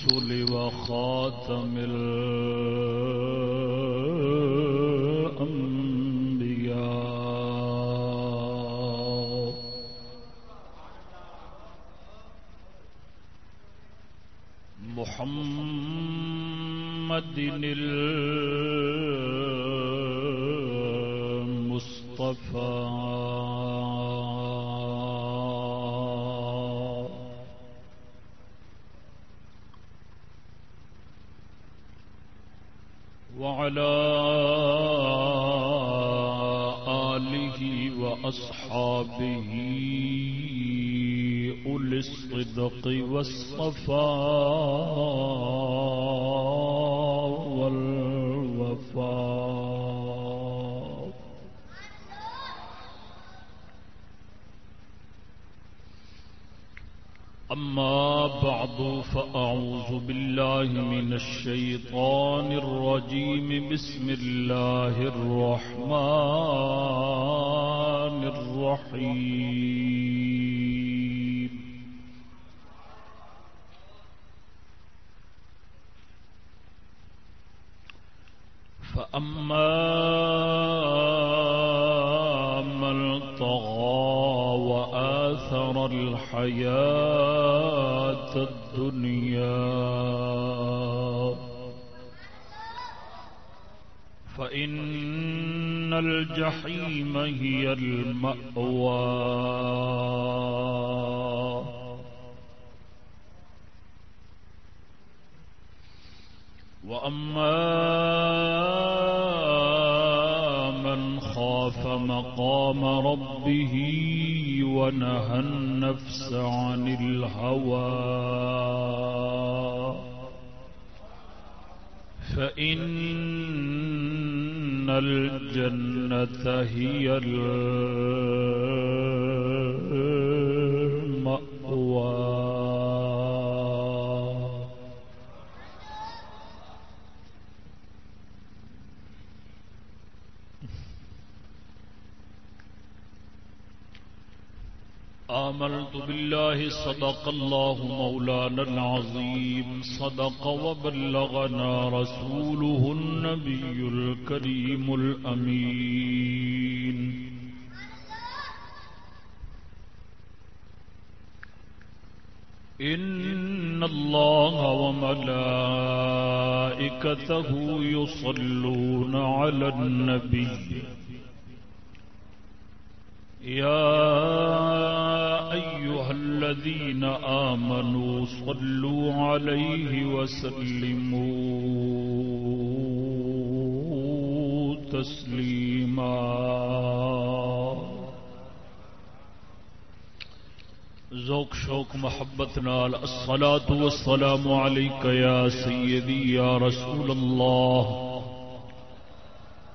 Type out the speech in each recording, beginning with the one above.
الرسل وخاتم الأنبياء. محمد المصطفى والصفاء والوفاء أما بعد فأعوذ بالله من الشيطان الرجيم بسم الله الرحمن الرحيم فأما من طغى وآثر الحياة الدنيا فإن الجحيم هي المأوى وأما مقام ربه ونهى النفس عن الهوى. فإن الجنة هي المأوى آمنت بالله صدق الله مولانا العظيم. صدق وبلغنا رسوله النبي الكريم الأمين. إن الله وملائكته يصلون على النبي. يا أيها الذين آمنوا صلوا عليه وسلموا تسليما. ذوق، شوق، محبت، نال. الصلاة والسلام عليك يا سيدي، يا رسول الله.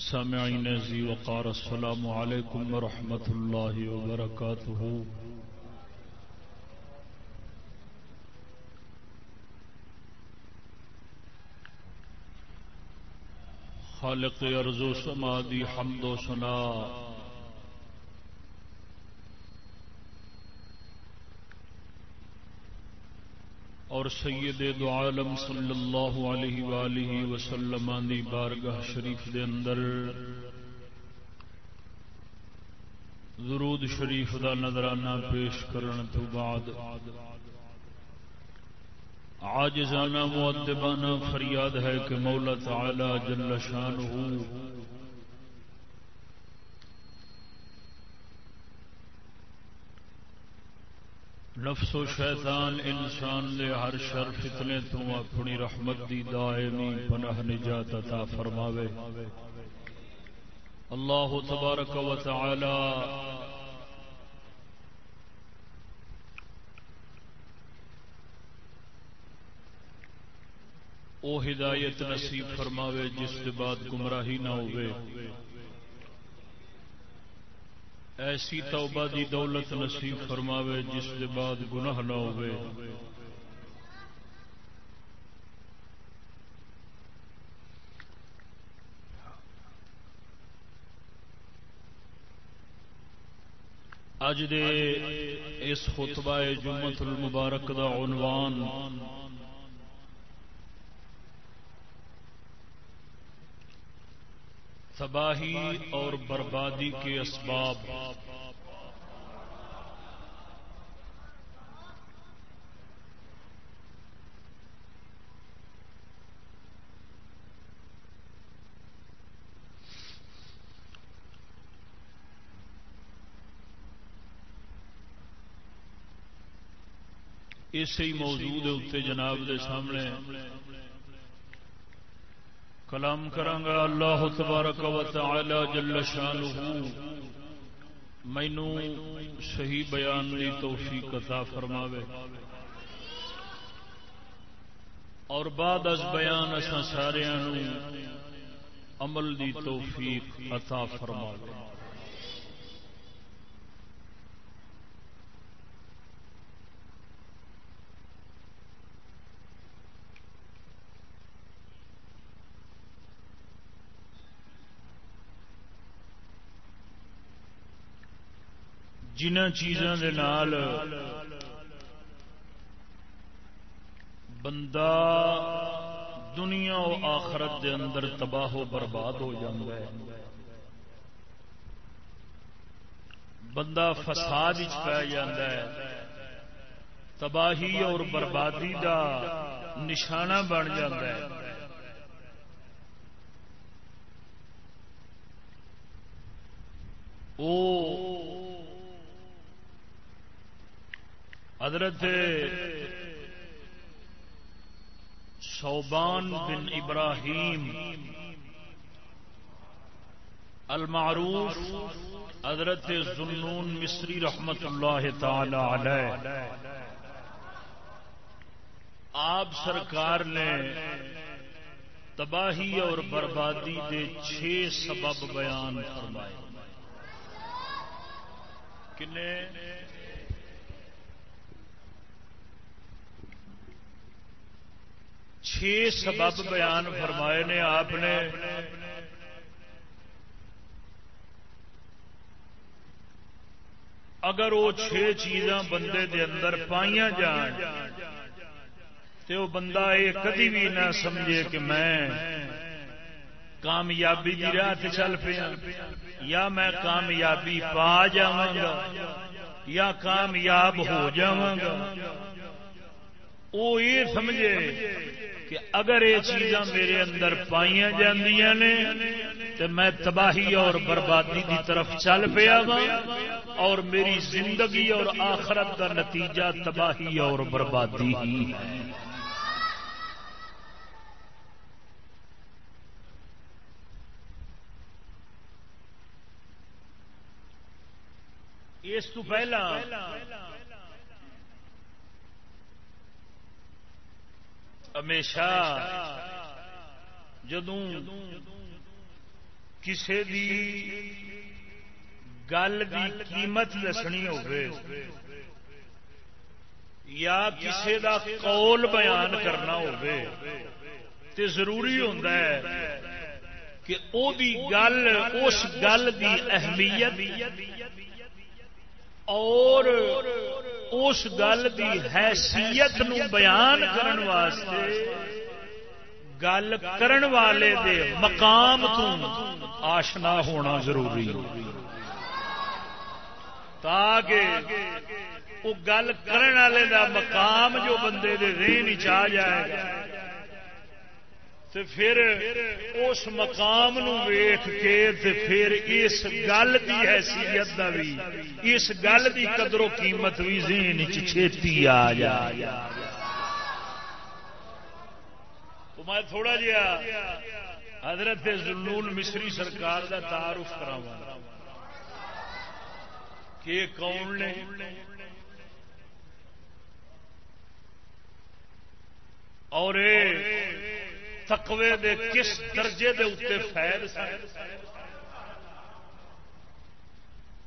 سامعین زی وقار، السلام علیکم ورحمۃ اللہ وبرکاتہ۔ خالق ارض و سما دی حمد و سنا اور سید دو عالم صلی اللہ علیہ وآلہ وسلم دی بارگاہ شریف دے اندر درود شریف دا نظرانہ پیش کرن تو بعد عاجزانہ، مؤدبانہ، فریاد ہے کہ مولا تعالی جل شانہ نفس و شیطان انسان دے ہر شر فتنے تو اپنی رحمت دی دائمی پناہ نجات عطا فرماوے۔ اللہ تبارک و تعالی او ہدایت نصیب فرماوے جس کے بعد گمراہی نہ ہوئے ایسی توبہ دی دولت نصیب فرماوے، جس کے بعد گناہ نہ ہوئے۔ اج دے اس خطبہ جمعت المبارک دا عنوان تباہی اور بربادی کے اسباب۔ اسی موضوع دے اتنے جناب دے سامنے۔ کلام کرانگا اللہ تبارک و تعالی جل شانہ مینو صحیح بیان دی توفیق عطا فرماوے۔ اور بعد از بیان اساں سارے عمل دی توفیق عطا فرماوے۔ جنہ چیزوں کے نال بندہ دنیا و آخرت دے اندر تباہ و برباد ہو جاتا ہے۔ بندہ فساد پی جاتا ہے۔ تباہی اور بربادی دا نشانہ بن جاتا ہے۔ وہ حضرت صوبان بن ابراہیم المعروف حضرت زنون مصری رحمت اللہ تعالی علیہ۔ آپ سرکار نے تباہی اور بربادی کے چھ سبب بیان فرمائے۔ کنے؟ چھ سبب بیان فرمائے نے آپ نے۔ اگر وہ چھ چیزاں بندے دے اندر پائیاں جان تو وہ بندہ یہ کدی بھی نہ سمجھے کہ میں کامیابی کی راہ چل پیا۔ یا میں کامیابی پا جا یا کامیاب ہو جا وہ یہ سمجھے کہ اگر یہ چیزاں میرے اندر پائیا نے، تو میں تباہی اور بربادی کی طرف چل پیا گا اور میری زندگی اور آخرت کا نتیجہ تباہی اور بربادی ہی ہے۔ اس تو پہلا ہمیشہ جدوں کسی گل کی قیمت دسنی ہو یا کسی دا قول بیان کرنا ہو ضروری ہوتا ہے کہ او دی گل، اس گل دی اہمیت اور اس گل کی حیثیت نو بیان کرن واسطے، گل کرن والے دے مقام تو آشنا ہونا ضروری۔ تاکہ وہ گل کرن والے دا مقام جو بندے دے ذہن چ جائے۔ گا تے پھر اس مقام نو ویخ کے تے پھر اس گل کی حیثیت دا بھی اس گل دی قدر و قیمت بھی ذہن چھتی آ جائے میں تھوڑا جہا حضرت زنون مصری سرکار دا تعارف کرا کہ کون نے؟ اور تقوی دے کس درجے دے اتنے فائد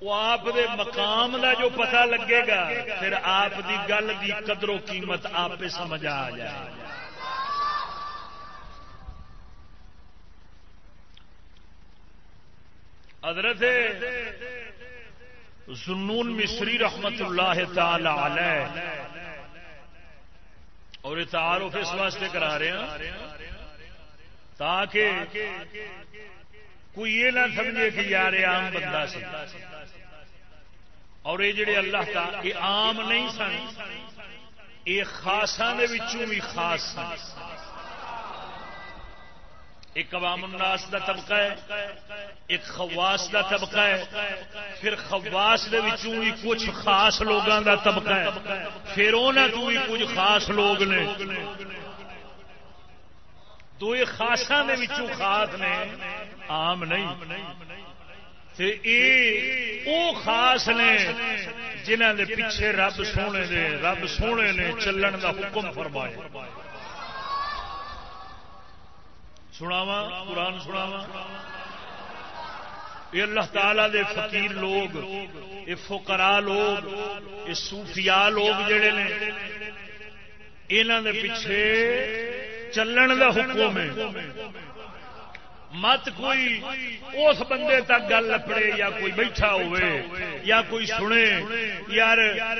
وہ آپ دے مقام دا جو پتہ لگے گا، پھر آپ دی گل دی قدر و قیمت آپ سمجھ آ جائے۔ حضرت سنون مصری رحمت اللہ تعالی علیہ، اور یہ تعارف اس واسطے کرا رہے ہیں۔ تاکہ کوئی یہ نہ سمجھے کہ یار عام بندہ سی اور یہ جڑے اللہ کا یہ عام نہیں سن، یہ خاصا بھی خاص سن۔ ایک عوام الناس دا طبقہ ہے، ایک خواس دا طبقہ ہے۔ پھر خواس دے بھی کچھ خاص لوگوں دا طبقہ ہے۔ پھر انہوں تو بھی کچھ خاص لوگ نے۔ دو خاصا دے خاص نے، عام نہیں۔ او خاص نے جنہ دے پیچھے رب سونے دے، رب سونے نے چلن دا حکم فرمایا۔ سناوا قرآن سناوا یہ اللہ تعالی دے فقیر لوگ یہ فقرا لوگ یہ صوفیاء لوگ جڑے نے انہوں دے پیچھے چلن دا حکم ہے۔ مت کوئی اس بندے تک گل لپڑے یا کوئی بیٹھا ہوئے یا کوئی سنے۔ یار،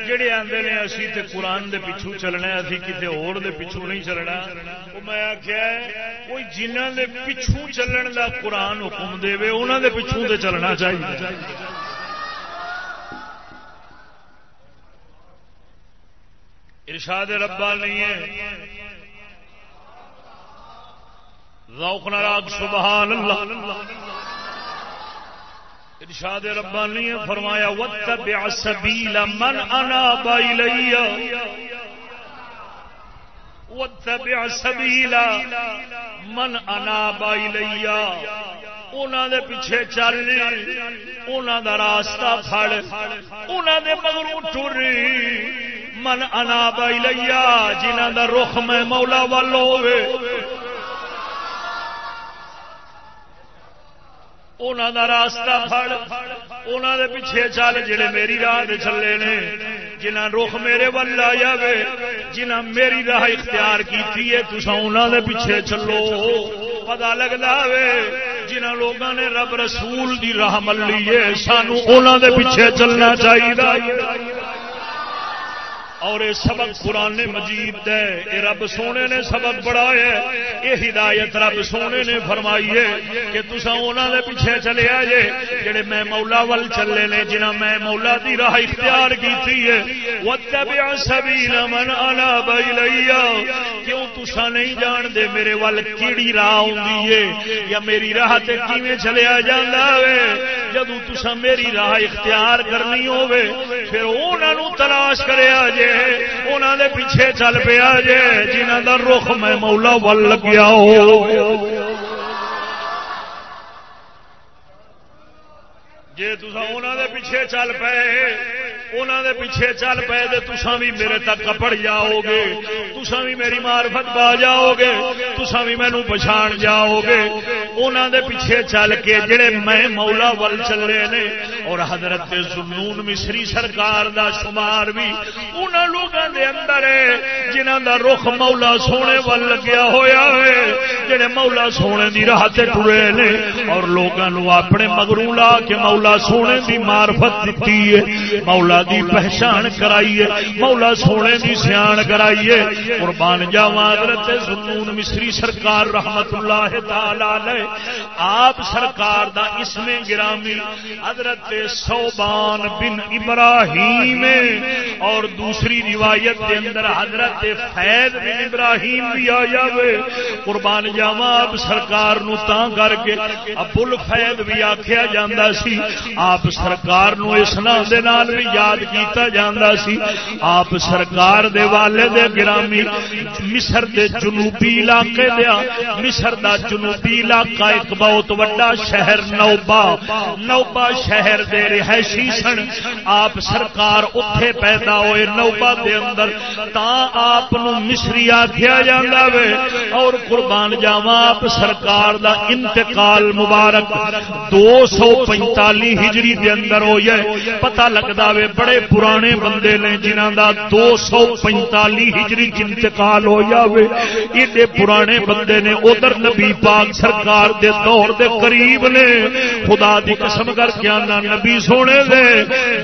جڑے آتے نے اسی تے قرآن دے پچھو چلنا اسی کسی اور دے پچھو نہیں چلنا۔ وہ میں آخیا کوئی جنہ دے پچھو چلن دا قرآن حکم دے انہوں دے پچھو تے چلنا چاہیے۔ ارشاد ربا نہیں ہے ذوق نراگ سبحان اللہ ارشاد ربانی نے فرمایا وتبع سبیل من اناب الی وتبع سبیل من اناب الی انہاں دے پیچھے چل، انہاں دا راستہ پھڑ، انہاں دے مگروں ٹر۔ من اناب الی جنہاں دا رخ میں مولا وال ہوے انہوں کا راستہ فڑ انہوں دے پیچھے چل جڑے میری راہ دے چلے نے جنہ رخ میرے ول آ جائے جنہ میری راہ اختیار کی انہوں دے پیچھے چلو پتا لگتا وے جنہ لوگوں نے رب رسول دی راہ ملی ہے سانو انہوں دے پیچھے چلنا چاہیے اور یہ سبق قرآن مجید ہے۔ یہ رب سونے نے سبق بڑا یہ ہدایت رب سونے نے فرمائی ہے کہ تسا انہوں نے پیچھے چلے آجے جڑے میں مولا ول چلے نے جنہ میں مولا دی راہ اختیار کی ہے۔ وَتَّبِعَ سَبِيلَ مَنْ أَنَابَ إِلَيَّ۔ کیوں تسا نہیں جان دے میرے ول کیڑی راہ ہوندی ہے یا میری راہ تے کیویں چلیا جاندا ہے؟ جدو تسا میری راہ اختیار کرنی ہوے پھر انہوں تلاش کریا جے انہوں دے پیچھے چل پیا جے جنہ دا رخ میں مولا ول لگیا ہو جی دے پیچھے چل پے انہوں دے پیچھے چل پے تو بھی میرے تک کپڑ جاؤ گے تسا بھی میری مارفت پا جاؤ گے تسا بھی مینو پچھان جاؤ گے انہوں دے پیچھے چل کے جڑے میں مولا ول چلے نے اور حضرت سنون مصری سرکار دا شمار بھی انہوں لوگوں دے اندر ہے جنہ دا رخ مولا سونے ول لگیا ہویا ہے، جڑے مولا سونے دی راہ تے ٹرے نے اور لوگوں اپنے مگروں لا کے مولا سونے دی معرفت دتی ہے۔ مولا دی پہچان کرائی ہے مولا سونے دی سیان کرائی ہے قربان جاواں حضرت سنون مصری سرکار رحمت اللہ تعالی علیہ، آپ سرکار دا اسم گرامی حضرت صوبان بن ابراہیم اور دوسری روایت کے اندر حضرت فیض بن ابراہیم بھی آیا وے قربان جاوا آپ سرکار نو تاں کر کے ابل فیض بھی آخیا جا سی، آپ سرکار نو اس نام دے نال بھی یاد یاد کیتا جاندا سی۔ آپ سرکار دے والے دے گرامی، مصر دے جنوبی علاقے دیا مصر دا جنوبی علاقہ ایک بہت وڈا شہر نوبا نوبا شہر دے رہائشی سن۔ آپ سرکار اتے پیدا ہوئے نوبا دے اندر۔ تا آپ مصری آخیا جا وے۔ اور قربان جاوا آپ سرکار دا انتقال مبارک۔ دو سو پینتالی ہجری دے اندر ہو جائے پتا لگتا وے بڑے پرانے بندے نے جنہ دا دو سو پینتالی ہجری انتقال ہو جاوے ایڈے پرانے بندے نے ادھر نبی پاک سرکار دے دور دے قریب نے، خدا دی قسم کر کے آنا نبی سونے دے،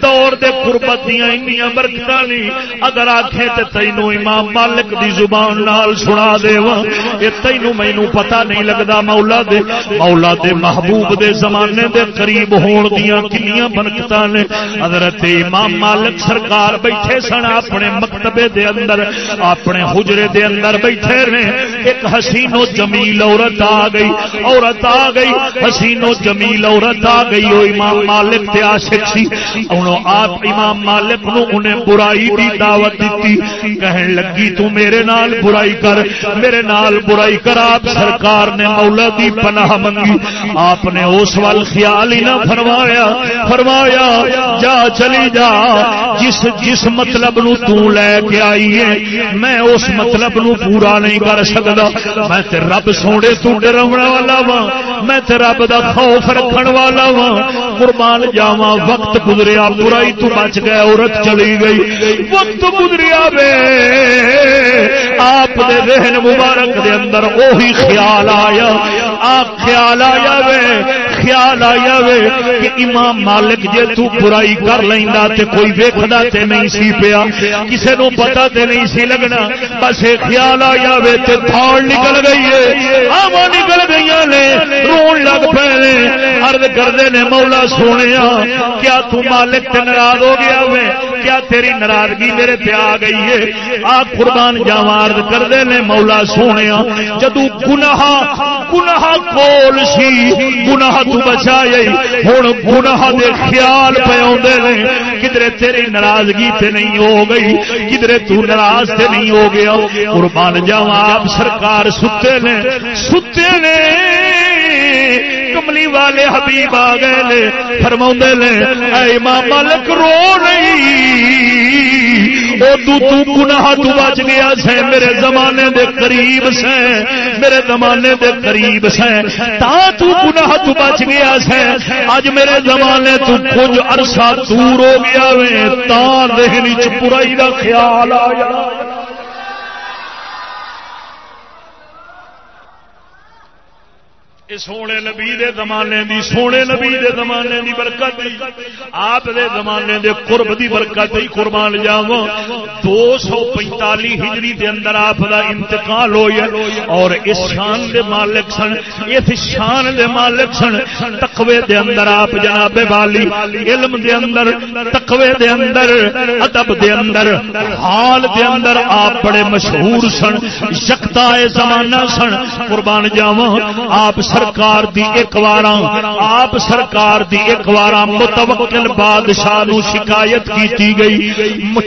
دور دے قربت دیا انیاں برکتاں نہیں اگر آکھے تے تینو امام مالک دی زبان نال سنا دے وا، اے تینو مینوں پتہ نہیں لگدا مولا دے۔ مولا دے محبوب دے زمانے دے قریب ہون دیاں کنیاں برکتاں نے۔ حضرت امام امام مالک سرکار بیٹھے سن، اپنے مکتبے دے اندر، اپنے حجرے دے اندر بیٹھے نے ایک حسین و جمیل عورت آ گئی، عورت آ گئی، حسین و جمیل عورت آ گئی۔ وہ امام مالک تے عاشق سی۔ انہوں آپ امام مالک نو انہیں برائی دی دعوت دیتی۔ کہن لگی، تو میرے نال برائی کر، میرے نال برائی کر۔ آپ سرکار نے مولا دی پناہ منگی۔ آپ نے اس وال خیال ہی نہ فرمایا۔ فرمایا، جا چلی جا جس جس مطلب نو تو لے کے آئی ہے، میں اس مطلب نو پورا نہیں کر سکتا۔ میں تے رب سونے تو ڈرنا والا وا میں تے رب دا خوف رکھن والا وا قربان جاوا وقت گزریا، برائی تو بچ گئے، عورت چلی گئی۔ وقت گزریا وے۔ آپ دے ذہن مبارک دے اندر وہی خیال آیا آپ خیال آیا وے۔ خیال آیا وے کہ امام مالک جے تو برائی کر لیندا تے کوئی ویکھدا تے نہیں سی پیا، کسے نو پتہ تے نہیں سی لگنا۔ بس ایک خیال آیا وے تے تھاڑ نکل گئی ہے۔ آواں نکل گئی نے، رون لگ پے نے۔ عرض کردے نے، مولا سونیا، کیا تو مالک تے ناراض ہو گیا وے؟ کیا تیری ناراضگی میرے تے آ گئی ہے؟ آ قربان جاواں عرض کردے نے، مولا سونیا جدو گناہ گناہ کول سی، گناہ تو بچائے ہن گناہ دے خیال پہ آدھے نے کدھر تیری ناراضگی تے نہیں ہو گئی کدھر تو ناراض تے نہیں ہو گیا، قربان جاؤں آپ سرکار ستے نے ستے نے کملی والے حبیب آ گئے نے فرما نے، اے امام مالک رو نہیں تو گناہ تو بچ گیا سے، میرے زمانے دے قریب سے، میرے زمانے دے قریب سے، تا تو گناہ تو بچ گیا سے۔ اج میرے زمانے تو کچھ عرصہ دور ہو گیا وے، تا ذہن چ برائی دا خیال آیا۔ سونے نبی دے زمانے دی، سونے نبی دے زمانے دی برکت دی، آپ دے زمانے دے قرب دی برکت دی قربان جاواں۔ دو سو پینتالی ہجری دے اندر آپ دا انتقال ہویا اور اس شان دے مالک سن، اس شان دے مالک سن، تقوی دے اندر آپ جناب والی، علم دے اندر، تقوی دے اندر، ادب دے اندر، حال دے اندر آپ بڑے مشہور سن، یکتا زمانہ سن، قربان جاواں۔ آپ سر سرکار دی ایک وار آپ سرکار دی ایک وار متوکل بادشاہ نو شکایت کیتی گئی،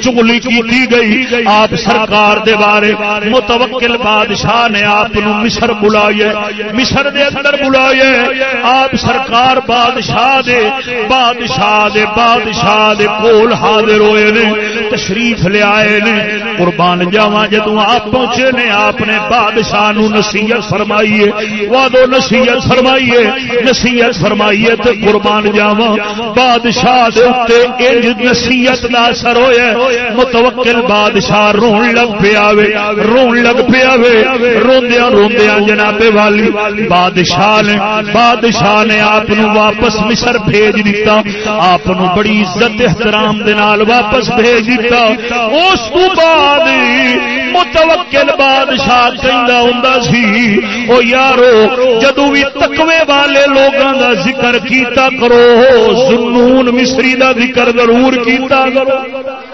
چگلی کیتی گئی۔ آپ سرکار دے بارے متوکل بادشاہ نے آپ نو مصر بلائے، مصر دے اندر بلائے۔ آپ سرکار بادشاہ دے بادشاہ دے بادشاہ دے کول حاضر ہوئے نے، تشریف لے آئے نے۔ قربان جاواں جدوں آپ پہنچے نے، آپ نے بادشاہ نو نصیحت فرمائی ہے۔ وادو نصیحت نصیحت فرمائیے نصیحت فرمائیے تو قربان جاوا بادشاہ انج نصیحت کا اثر ہوا متوکل بادشاہ رون لگ پیا رون لگ پیا روندیا روندیا جنابے والی بادشاہ نے بادشاہ نے آپ واپس مصر بھیج دیتا آپ بڑی عزت احترام دے نال واپس بھیج دیتا اس بعد متوکل بادشاہ کہندا ہوندا سی۔ او یارو جدو بھی تقوی والے لوگاں دا ذکر کیتا کرو، زنون مصری دا ذکر ضرور کیتا کرو۔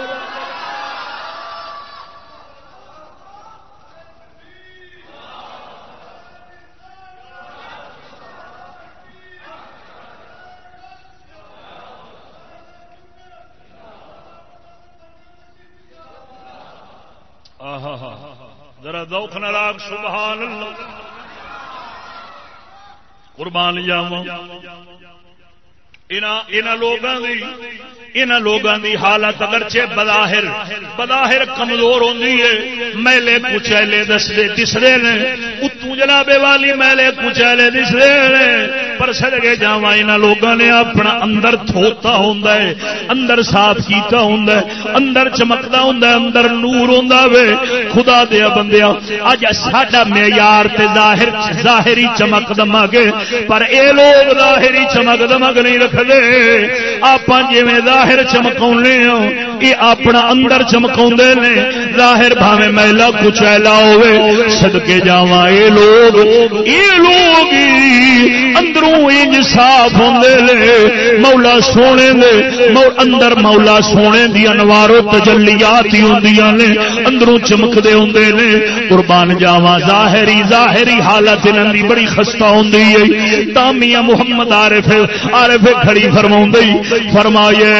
ذرا دوکھ ناگ سبحان اللہ قربان جاوا لوگوں ان لوگوں کی حالت اگرچہ بظاہر بظاہر کمزور ہوتی ہے۔ میلے کچیلے دستے دستے نے۔ اتو جنابے والی میلے کچیلے دستے نے۔ پر سڑکے جا ان لوگوں نے اپنا اندر تھوتا ہوں اندر صاف کیتا ہوں اندر چمکتا ہوں اندر نور ہوں وے۔ خدا دیا بندیا اج ساڈا معیار ظاہر، ظاہری چمک دماغ پر اے لوگ ظاہری چمک دمک نہیں رکھتے آپ جی ظاہر چمکا یہ ہاں، اپنا اندر چمکا نے، ظاہر بھاوے میلا کچیلا ہوے سدکے جا یہ لوگ یہ لوگ اندر اندروں انج صاف ہوں مولا سونے دے اندر مولا سونے دی انوارو تجلیات ہی ہوں نے، اندروں چمکتے ہوں نے۔ قربان جاوا ظاہری ظاہری حالت انہوں کی بڑی خستہ ہوں تامیاں محمد عارف عارف کھڑی فرما فرمائے،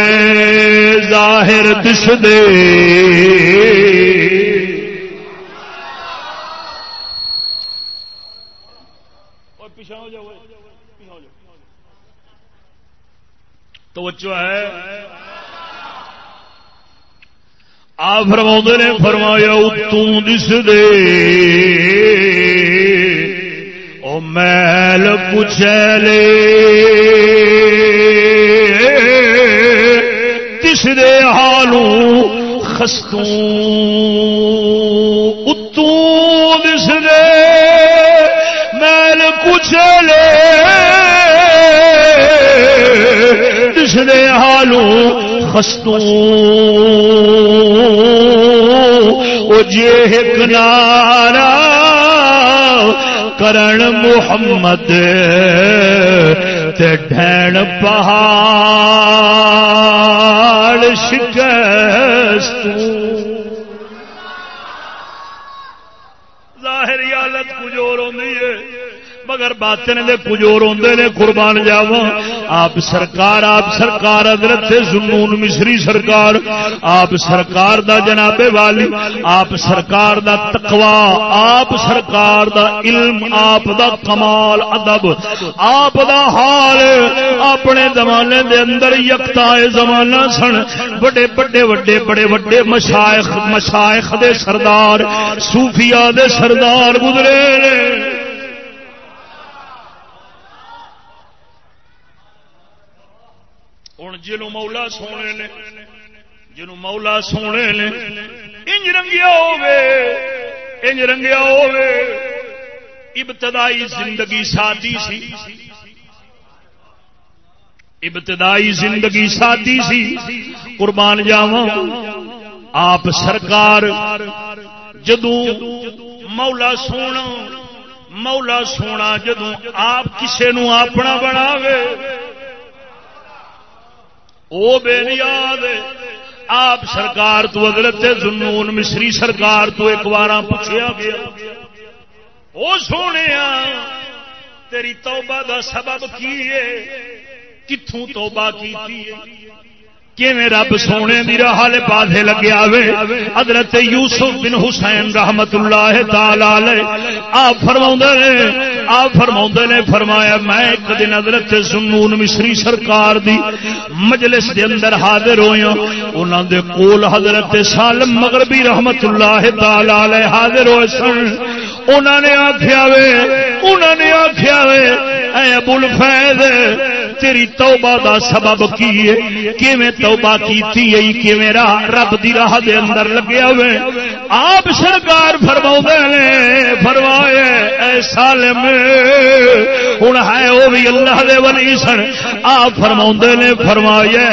ظاہر دس دے توجہ ہے۔ آ فرما نے فرمایا، اتوں دس دے۔ او میل کچلے دس دے حالوں، خستوں۔ بچھڑے حالوں خستوں۔ او جے ایک نارا کرن محمد تے ڈھین پہاڑ شکستوں ظاہری حالت کچھ اور ہوتی ہے مگر باطن دے کجور ہوندے نے قربان جاوا آپ سرکار آپ سرکار، حضرت زنون مصری سرکار۔ آپ سرکار دا جناب والی، آپ سرکار دا تقوا آپ سرکار دا علم، آپ دا کمال، ادب۔ آپ دا حال اپنے زمانے دے اندر یکتا زمانہ سن۔ بڑے بڑے، وڈے بڑے، وڈے مشائخ مشائخ دے سردار، صوفیاء دے سردار گزرے ہوں جنو مولا سونے نے جنو مولا سونے نے انج رنگیا انج رنگیا ابتدائی زندگی سادی سی ابتدائی زندگی سادی سی قربان جاوا آپ سرکار جدو مولا سونا مولا سونا جدو آپ کسے نو اپنا بناوے وہ بے نیاد آپ سرکار تو حضرت زنون مصری سرکار تو ایک بار پوچھا گیا وہ سونے تیری توبہ دا سبب کی ہے؟ کتوں توبہ کی رب سونے دی راہ پاسے لگے آوے؟ حضرت یوسف بن حسین رحمت اللہ تعالی آپ فرما نے، آپ فرما نے، فرمایا، میں ایک دن حضرت سنون مصری سرکار دی مجلس دے اندر حاضر ہویا انہوں دے کول حضرت سالم مغربی رحمت اللہ تعالی حاضر ہوئے سن۔ انہوں نے آخیا وے انہوں نے آخیا وے وے، اے ابو الفیض تیری توبہ دا سبب کی کیویں توبہ کیتی ہے؟ کیویں راہ رب دی راہ دے اندر لگیا ہوئے آپ سرکار فرماؤ نے، فرمائے، اے سالم، ہن ہے او بھی اللہ دے ولی سن۔ آپ فرماؤ نے فرمایا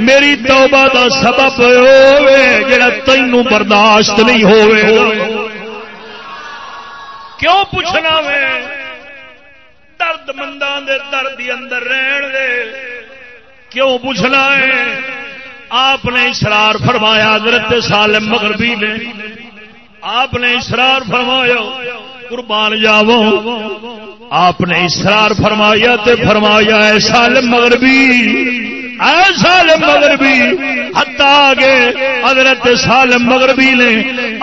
میری توبہ دا سبب ہوے جڑا تینوں برداشت نہیں ہوے کیوں پوچھنا وے درد مندان دے درد اندر رہن دے۔ کیوں پوچھنا ہے؟ آپ نے اسرار فرمایا حضرت سالم مغربی نے۔ آپ نے اسرار فرمایا۔ قربان جاو آپ نے اسرار فرمایا تے فرمایا ہے سالم مغربی سالم مغربی ہتا آگے حضرت سالم مغربی نے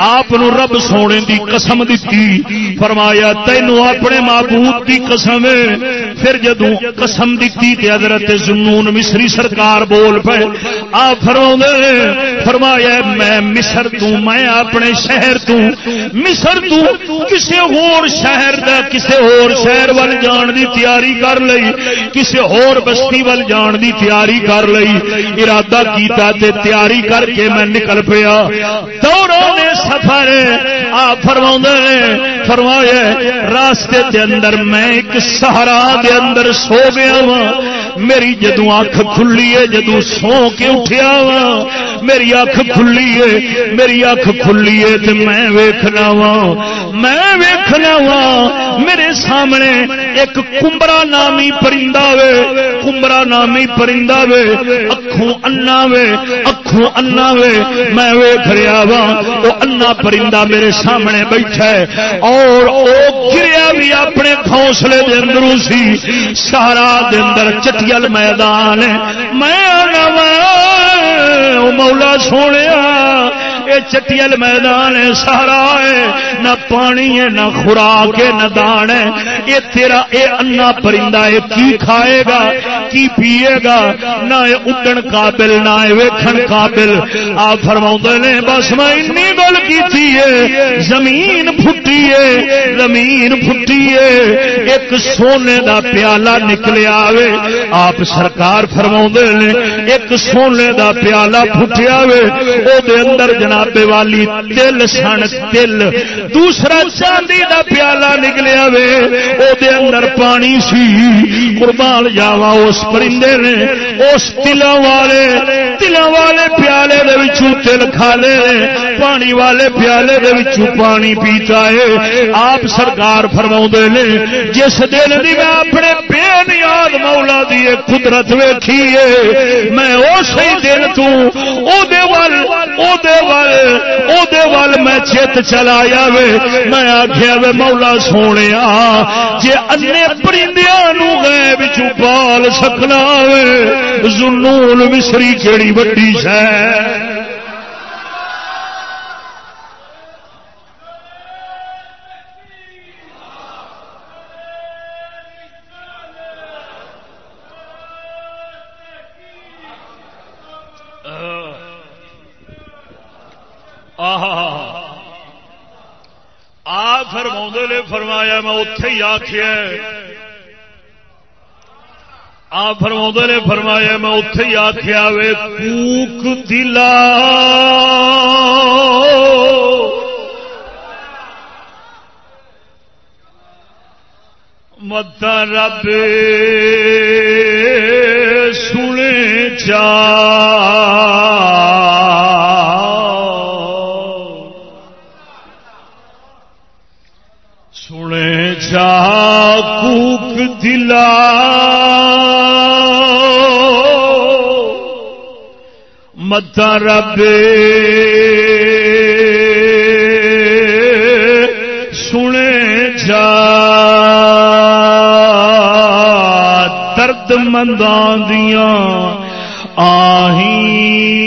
آپ رب سونے دی قسم دیتی فرمایا تینو اپنے معبود دی قسم پھر جدو قسم دیتی تے حضرت زنون مصری سرکار بول پے، آپ فرما فرمایا میں مصر تو، میں اپنے شہر تو، مصر تو کسے اور شہر دا کسے اور شہر وال جان دی تیاری کر لئی کسے اور بستی وال جان دی تیاری کر لئی ارادہ کیتا تے تیاری کر کے میں نکل پیا دوروں نے سفر آ فرما فرمایا راستے دے اندر میں ایک سہارا دے اندر سو گیا وا میری جدو اکھ کھلی ہے جدو سو کے اٹھیا وا میری اکھ کھلی ہے، میری اکھ کھلی ہے تے میں ویکھنا وا میں ویکھنا وا میرے سامنے ایک کمبرا نامی پرندہ وے، کمبرا نامی پرندہ وے، اکھوں انا وے، اکھوں انا وے، میں ویکھ رہا وا او انا پرندہ میرے سامنے بیٹھا ہے، اور او گریا بھی اپنے گھونسلے دے اندروں سی سارا دے اندر چٹیل میدان میں آنا مولا سونے یہ چٹیل میدان ہے سارا ہے نہ پانی ہے نہ خوراک ہے نہ دان ہے یہ تیرا اے انا پرندہ کی کھائے گا، کی پیے گا؟ نہ اڈن قابل، نہ ویکھن قابل۔ آ فرما نے، بس میں این گل کی زمین پھٹی ہے زمین پھٹی ہے ایک سونے دا پیالہ نکلیا آوے، آپ سرکار فرما نے، ایک سونے دا پیالہ پھٹیا وے او دے اندر جناب والی تل سن تل دوسرا چاندی دا پیالہ نکلیا وے او دے اندر پانی سی۔ قربان جاوا اس پرندے نے، اس تلا والے تلا والے پیالے دے وچوں تل کھا لے۔ پانی والے پیالے دے وچوں پانی پیتا ہے۔ آپ سرکار فرما نے، جس دل دی میں اپنے بے نیاد مولا دی قدرت ویکھی ہے، میں اسی دل تو او دے ول او دے ول او دے ول میں چت چلایا وے۔ میں آخیا وے، مولا سونے جے انے پرندیاں نو غیب چ پال سکنا وے۔ زنون مصری کیڑی وڈی شے۔ فرمایا، میں اتے ہی آخیا آ فرما نے فرمایا، میں اتے ہی آخیا وے، کوک دلا مت رب سنے چار کوک دلا مت رب سنے جا درد مندان دیا آہیں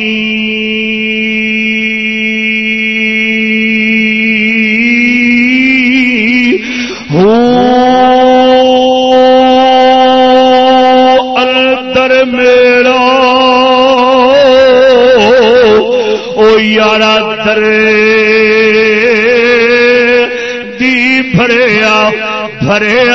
در دی بھریا بھرے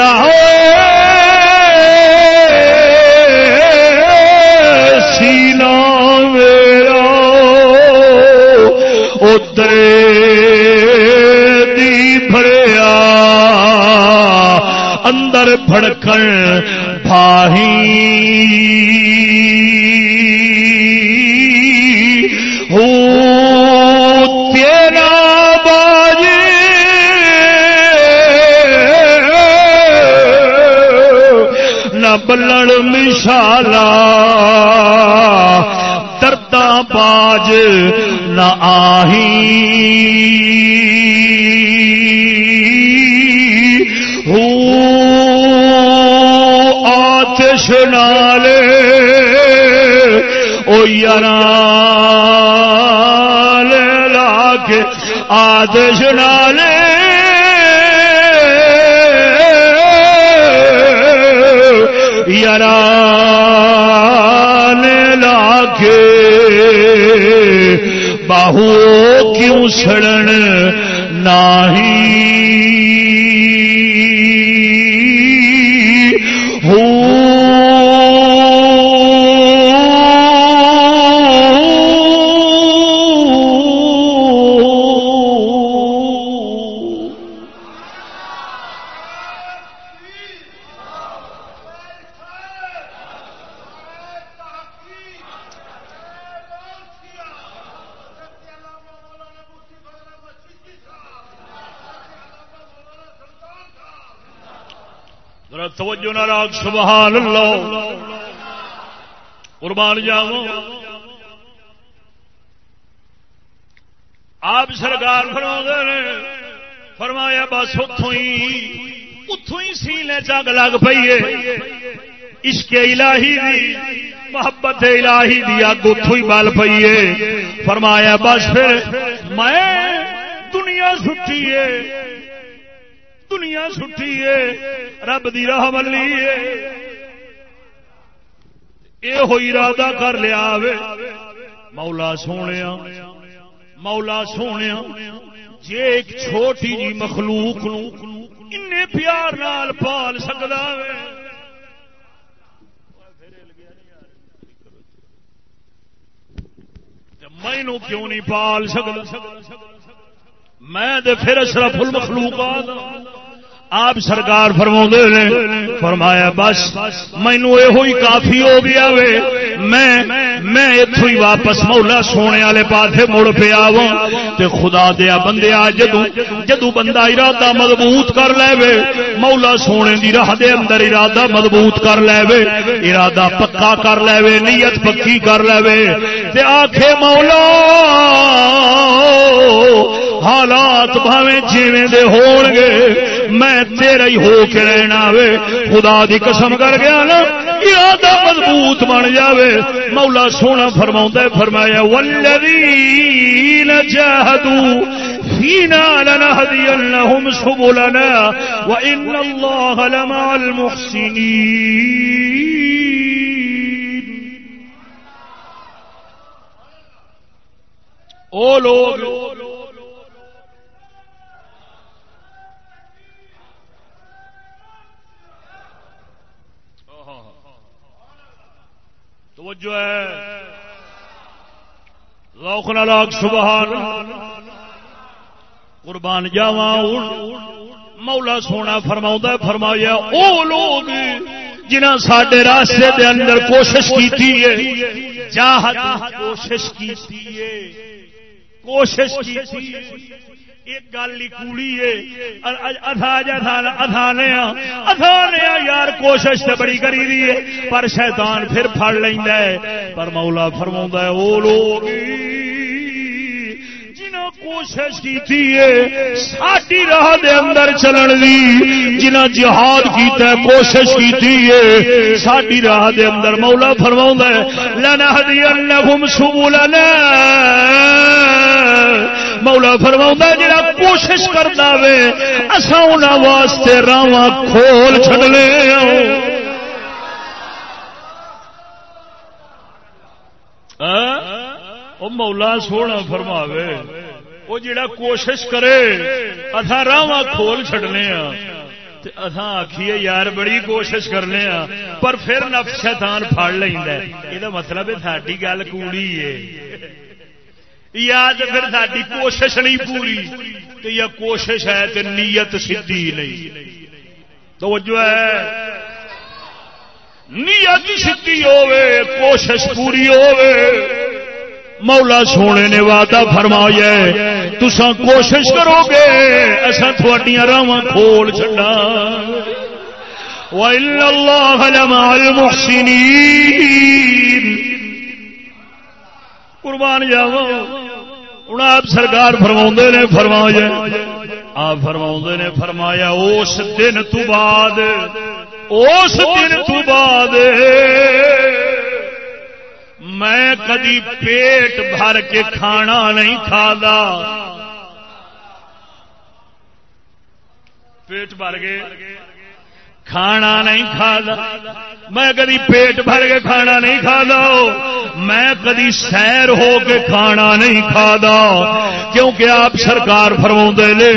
آتش نالے او یار لا کے آتش نالے۔ یار لا کے باہو کیوں سڑن؟ توجہ سبحان اللہ قربان جاؤ آپ سرکار فرما فرمایا بس اتوں ہی اتوں ہی سینے جگ لگ پیے عشق الہی دی، محبت الہی دی اگ اتوں ہی بل پیے فرمایا بس پھر میں دنیا سٹی ہے۔ دنیا سٹی ہے، رب دی راہ ملی یہ ہوئی ارادہ کر لیا مولا سونے مولا سونے جی ایک چھوٹی جی مخلوق ان پیار نال پال سکتا مینو کیوں نہیں پال سکتا میں پھر اشرف المخلوقات آپ سرکار فرما نے، فرمایا، بس، مینو یہ کافی ہو گیا وے، میں میں اتو ہی واپس مولا سونے والے پاس مڑ پیا وا خدا دیا بندے جدو جدو بندہ ارادہ مضبوط کر لے مولا سونے دی راہ دے اندر ارادہ مضبوط کر لے ارادہ پکا کر لے نیت پکی کر لے آخے مولا، حالات بھاوے جیویں دے ہون گے میں تیرا ہی ہو کے رہنا وے۔ خدا دی قسم کر گیا نا ارادہ مضبوط بن جاوے۔ مولا سونا فرما فرمایا والذین جاہدوا فینا لنہدینہم سبلنا وان اللہ لمع المحسنین او لوگ توجہ ہے۔ روکنا لاک سبحان قربان جاوا مولا سونا فرما فرمایا، او لوگ جنہ سڈے راستے دے اندر کوشش کی کوشش کی کوشش کی ایک گل ہی کوڑی یار، کوشش تو بڑی کری دی ہے، پر شیطان پھر پھڑ لینا ہے۔ پر مولا فرما وہ لوگ کوشش کی ساری راہ دے اندر چلن دی جنہ جہاد کیتا ہے، کوشش کی ساری راہ دے اندر مولا فرما لنا ہدی اللہ سبولنا مولا فرما جا کوشش کرتا وے اصا واسطے راواں کھول چڈنے مولا سونا فرماوے۔ وہ جڑا کوشش کرے اصا راواں کھول چڈنے آخیے یار بڑی کوشش کرنے ہاں پر پھر نفس شیطان پڑ لینا یہ مطلب ہے ساری گل کوڑی ہے۔ یا پھر ساری کوشش نہیں پوری تو یا کوشش ہے تو نیت سدھی نہیں۔ تو جو ہے۔ نیت سدھی ہوے کوشش پوری ہوے مولا سونے نے وعدہ فرمایا تسا کوشش کرو گے اصا تھوڑی راہ کھول چڈا قربان جاو ہوں آپ سرکار فرما نے فرمایا، آپ فرما نے فرمایا، اس دن تو بعد، اس دن تو بعد میں کدی پیٹ بھر کے کھانا نہیں کھا پیٹ بھر کے کھانا نہیں کھا میں کدی پیٹ بھر کے کھانا نہیں کھا میں کدی سیر ہو کے کھانا نہیں کھا کیونکہ آپ سرکار فرما لے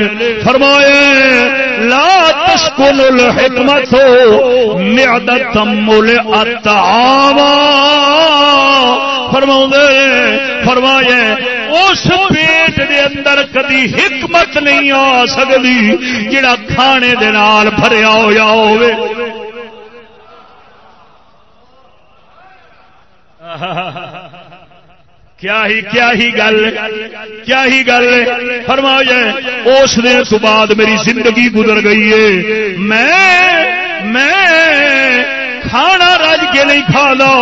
فرمائے لا تسکن الحکمت ہو میادت مل فرما فرمایا اس پیٹ دے اندر کدی حکمت نہیں آ سکتی جڑا کھانے دے نال بھریا ہوا ہوئے کیا ہی کیا ہی گل، کیا ہی گل۔ فرمایا اس دن تو بعد میری زندگی گزر گئی ہے۔ میں میں کھانا رج کے نہیں کھانا۔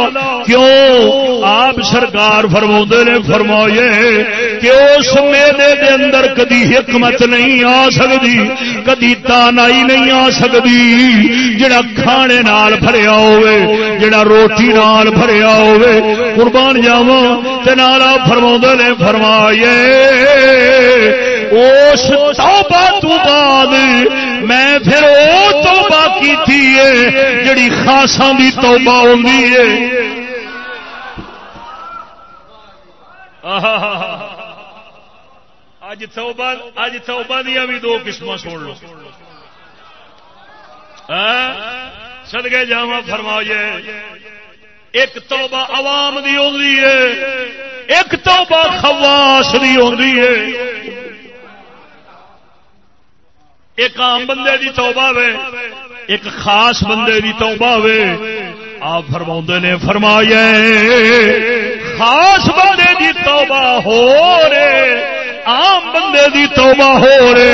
کیوں؟ آپ سرکار فرما نے فرمائے کہ اس میلے دے اندر کدی حکمت نہیں آ سکتی کدی تانائی نہیں آ سکتی جڑا کھانے نال بھریا ہوئے، جڑا روٹی نال بھریا ہوئے، قربان جاوا تے نالا فرما نے فرمائے اس توبہ تو بعد میں پھر وہ کی تھی جڑی خاصا دی توبہ ہوندی ہے. اج توبہ اج توبہ دیا بھی دو قسم سن لو. ہاں؟ سدگے جا فرمائیے. ایک توبہ عوام دی ہوندی ہے، ایک توبہ خواس دی ہوندی ہے. ایک عام بندے دی توبہ وے، ایک خاص بندے دی توبہ وے۔ آپ فرما نے فرمایا خاص بندے دی توبہ ہو رے، عام بندے دی توبہ ہو رے۔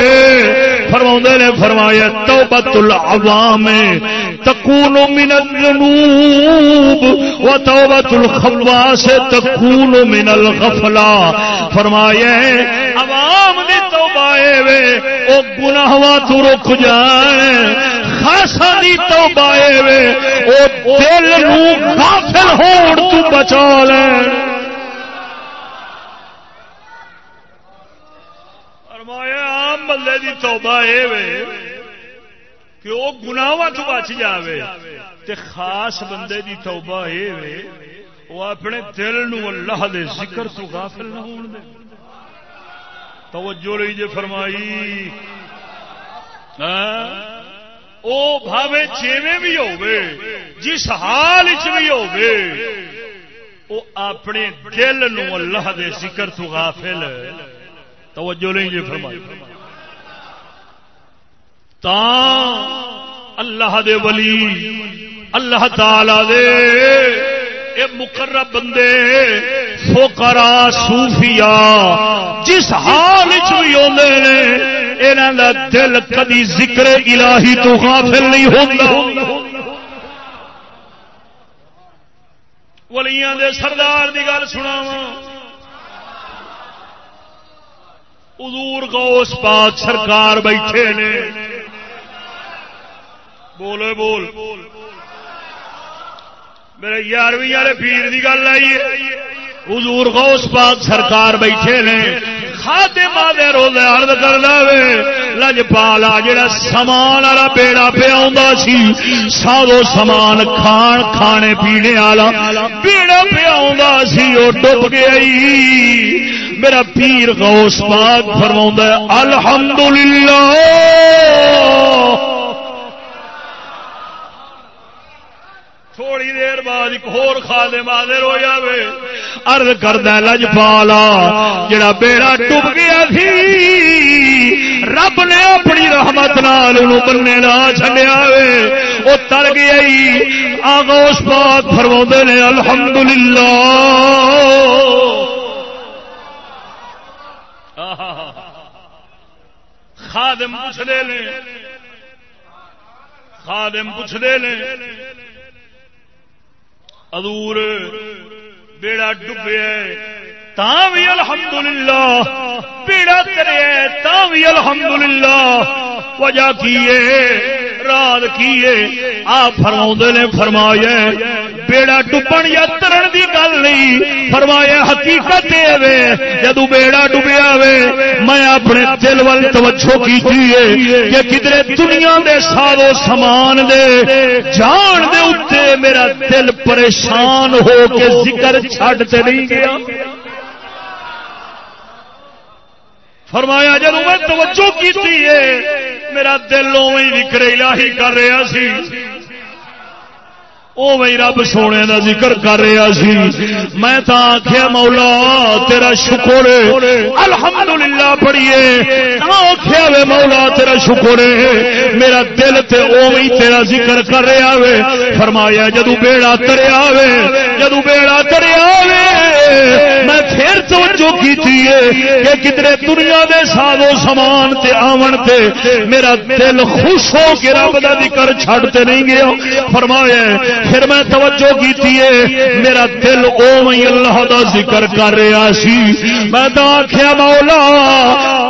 فرما نے فرمایا توبت العوام تکون من الجنوب و توبت الخواس تکون من الغفلا فرمایا عوام دی توبہ وے، او گناہواں تو رک جائے۔ خاصا دی توبہ وے، او دل نو غافل ہون تو بچا لے۔ بندے دی توبہ اے وے کہ وہ گناواں تو بچ جاوے۔ تے خاص بندے دی توبہ اے وے وہ اپنے دل نو اللہ دے ذکر تو غافل نہ ہون دے۔ توجہ لئی جے فرمائی۔ ہاں؟ او بھاوے جیویں بھی ہوے جس حال وچ بھی ہوے او اپنے دل نو اللہ دے ذکر تو غافل۔ توجہ لیں جی فرمائی۔ تا اللہ دے ولی، اللہ تعالی دے، اے مقرب بندے فوکرا سوفیا جس حال بھی آدھے نے یہاں کا دل کدی ذکر الہی تو غافل نہیں ہوتا ولیاں دے سردار دی گل سنا حضور غوث پاک سرکار بیٹھے نے۔ بولو بول۔ میرے یارویں والے پیر کی گل آئی حضور غوث پاک سرکار بیٹھے نے کھاتے مادے روزے ارد کر لے لج پالا جڑا سامان والا بیڑا پہ پیا سی، سارو سامان کھان، کھانے پینے والا بیڑا پہ پیا سی وہ ڈب گیا میرا پیر غوث پاک فرما الحمدللہ۔ تھوڑی دیر بعد ایک ہور خادم حاضر ہو جاوے۔ عرض کردا لج پالا، جڑا بیڑا ڈوب گیا تھی، رب نے اپنی رحمت نال اونوں بننے نہ چھڈیا وے او تر گیا ہی۔ آغا اس پاک فرماوندے نے، الحمدللہ۔ خادم پوچھ دے لیں خادم پوچھ دے لیں ادور بیڑا ڈبیا تا بھی الحمدللہ بیڑا کرے تا بھی الحمدللہ وجہ کیے رات کیے۔ آپ فرما نے فرمایا بیڑا ڈبن یا ترن دی گل نہیں، فرمایا حقیقت جدو بیڑا ڈبیا وے میں اپنے دل ول توجہ کی کہ کدھر دنیا دے سارو سامان دے، جان دے اتنے میرا دل پریشان ہو کے ذکر چھڈ تے نہیں گیا۔ فرمایا جب میں توجہ کی میرا دل اوی وکرے الہی کر رہا سی۔ او رب سونے کا ذکر کر رہا سی۔ میں تو آخیا مولا، تیرا شکر۔ الحمدللہ پڑھیے۔ آخیا وے، مولا، تیرا شکر۔ میرا دل تے اوی تیرا ذکر کر رہا وے۔ فرمایا جدو بیڑا تریا وے جدو بیڑا تریا وے، میں پھر توجہ کی کہ کدھر دنیا دے سازو سامان تے آون تے میرا دل خوش ہو کے رب کا ذکر چھڑتے نہیں گیا فرمایا پھر میں توجہ کی میرا دل او اللہ دا ذکر کر رہا سی۔ میں تو آخیا مولا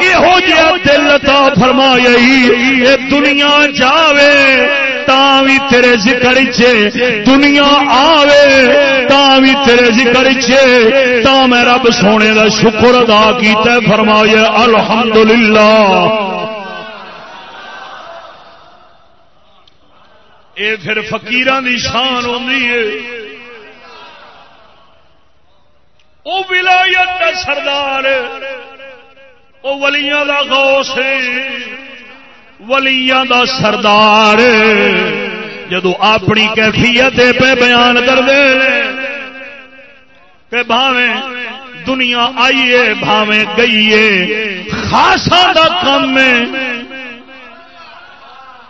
یہو جہا دل تا فرمایا یہ دنیا جاوے بھی تیرے ذکر چے دنیا آوے۔ تا بھی تیرے ذکر چے تا میں رب سونے دا شکر ادا کیتا فرمایا، الحمدللہ۔ اے پھر فقیران دی شان ہوندی ہے۔ او ولایت دا سردار او ولیاں دا غوث ہے۔ ولیاں دا سردار جدو اپنی کیفیت پہ بیان کر دے کہ بھاویں دنیا آئیے، بھاویں گئیے۔ خاصا دا کم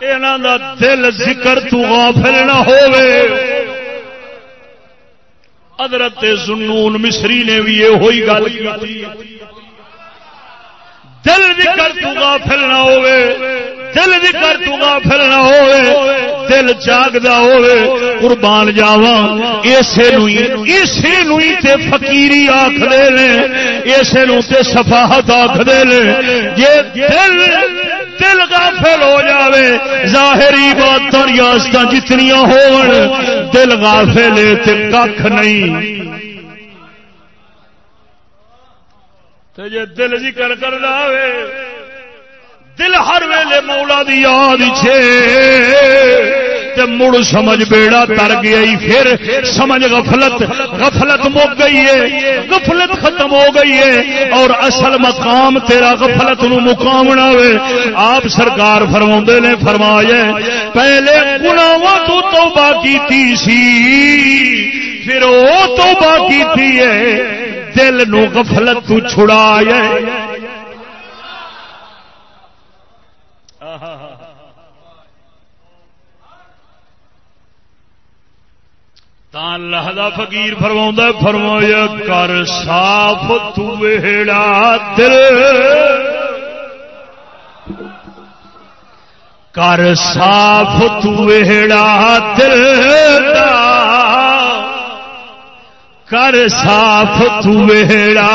میں دا دل ذکر تو غافل نہ ہوئے ادرت زنون مصری نے بھی یہ ہوئی گل کی۔ دل ذکر تو غافل نہ ہوئے دل ذکر تو غافل نہ ہوئے دل جاگدا ہوئے قربان جاواں۔ اسے نو اسے نو تے فقیری آکھ دے نے۔ اسے نو تے صفاحت آکھ دے نے۔ یہ دل دل غافل ہو جاوے، ظاہری بات ریاست جتنی ہون، دل غافل تے کھ نہیں۔ تے جے دل ذکر کر لاوے دل ہر ویلے مولا دی یاد چھے۔ تے مڑ سمجھ بیڑا تر گیا پھر سمجھ غفلت غفلت مک گئی ہے، غفلت ختم ہو گئی ہے اور اصل مقام تیرا غفلت نو مقامنا ہوئے۔ آپ سرکار فرما نے، فرمایا، پہلے گناواں تو توبہ کیتی سی، پھر وہ توبہ کیتی ہے، دل نو غفلت تو چھڑایا اللہ دا فقیر فرما فرمایا کر صاف تیڑا دل کر صاف تیڑا دل کر صاف تیڑا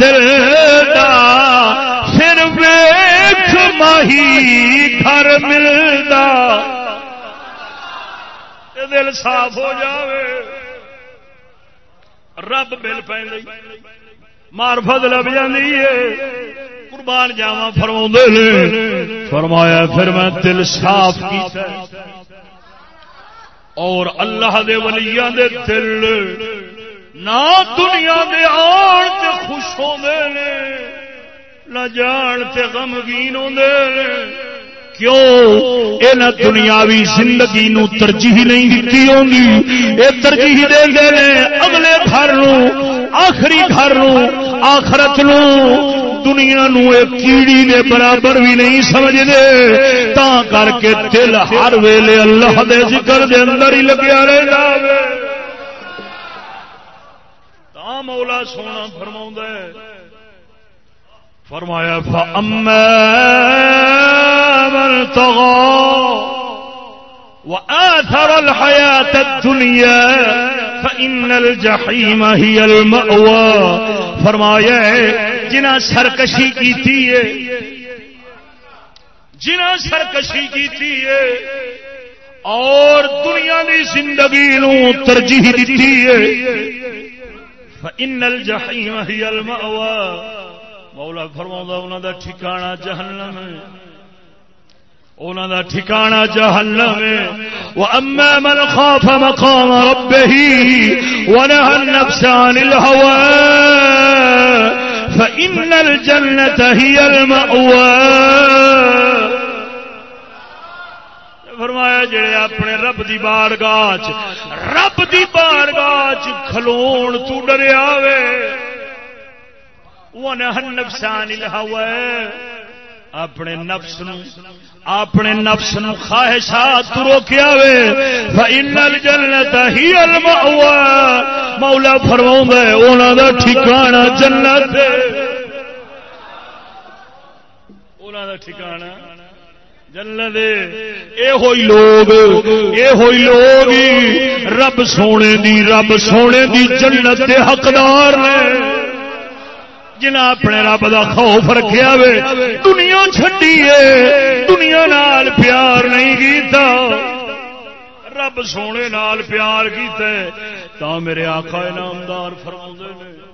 دل پھر ویخ ماہی گھر ملتا دل صاف ہو جاوے۔ رب مل پہ مارفت لب جی قربان جاوا فرما فرمایا، پھر میں دل صاف کیتا اور اللہ دے ولیاں دے دل نہ دنیا دے آن تے خوش ہوندے نے، نہ جان تے غمگین ہوندے نے۔ کیوں؟ یہ دنیاوی زندگی نو ترجیح نہیں دیتی ہوگی یہ ترجیح دے دے اگلے گھر آخری گھر آخرت نو۔ دنیا نو کیڑی دے برابر بھی نہیں سمجھتے تا کر کے دل ہر ویلے اللہ دے ذکر دے اندر ہی لگیا رہتا مولا سونا فرما فرمایا من طغى وآثر الحياة الدنيا فإن الجحيم هي المأوى. فرمایا ہے جنا سرکشی کی تھی جنا سرکشی کی تھی اور دنیا کی زندگی نو ترجیح دیتی ہے۔ فإن الجحيم هي المأوى۔ مولا فرما انہوں دا ٹھکانا جہنم ہے۔ انہوں دا ٹھکانا جہنم واما من خاف مقام ربه ونهى النفس عن الهوى فإن الجنة هي المأوى۔ فرمایا جڑے اپنے رب دی بارگاہ رب دی بارگاہ کھلون تو ڈریا وے۔ نفسان اپنے نفس نو اپنے نفس نو خواہشات روکیا وے فإنل جنت ہی المأوا مولا فرماؤں ہے انہاں دا ٹھکانہ جنت ہے۔ انہاں دا ٹھکانہ جنت اے ہوئی لوگ اے ہوئی لوگ رب سونے دی، رب سونے دی جنت دے حقدار نے۔ جنا اپنے رب دا خوف رکھیا وے، دنیا چھڈی دنیا نال پیار نہیں کیتا۔ رب سونے نال پیار کیتا تا میرے آقا انعامدار فرماندے نے۔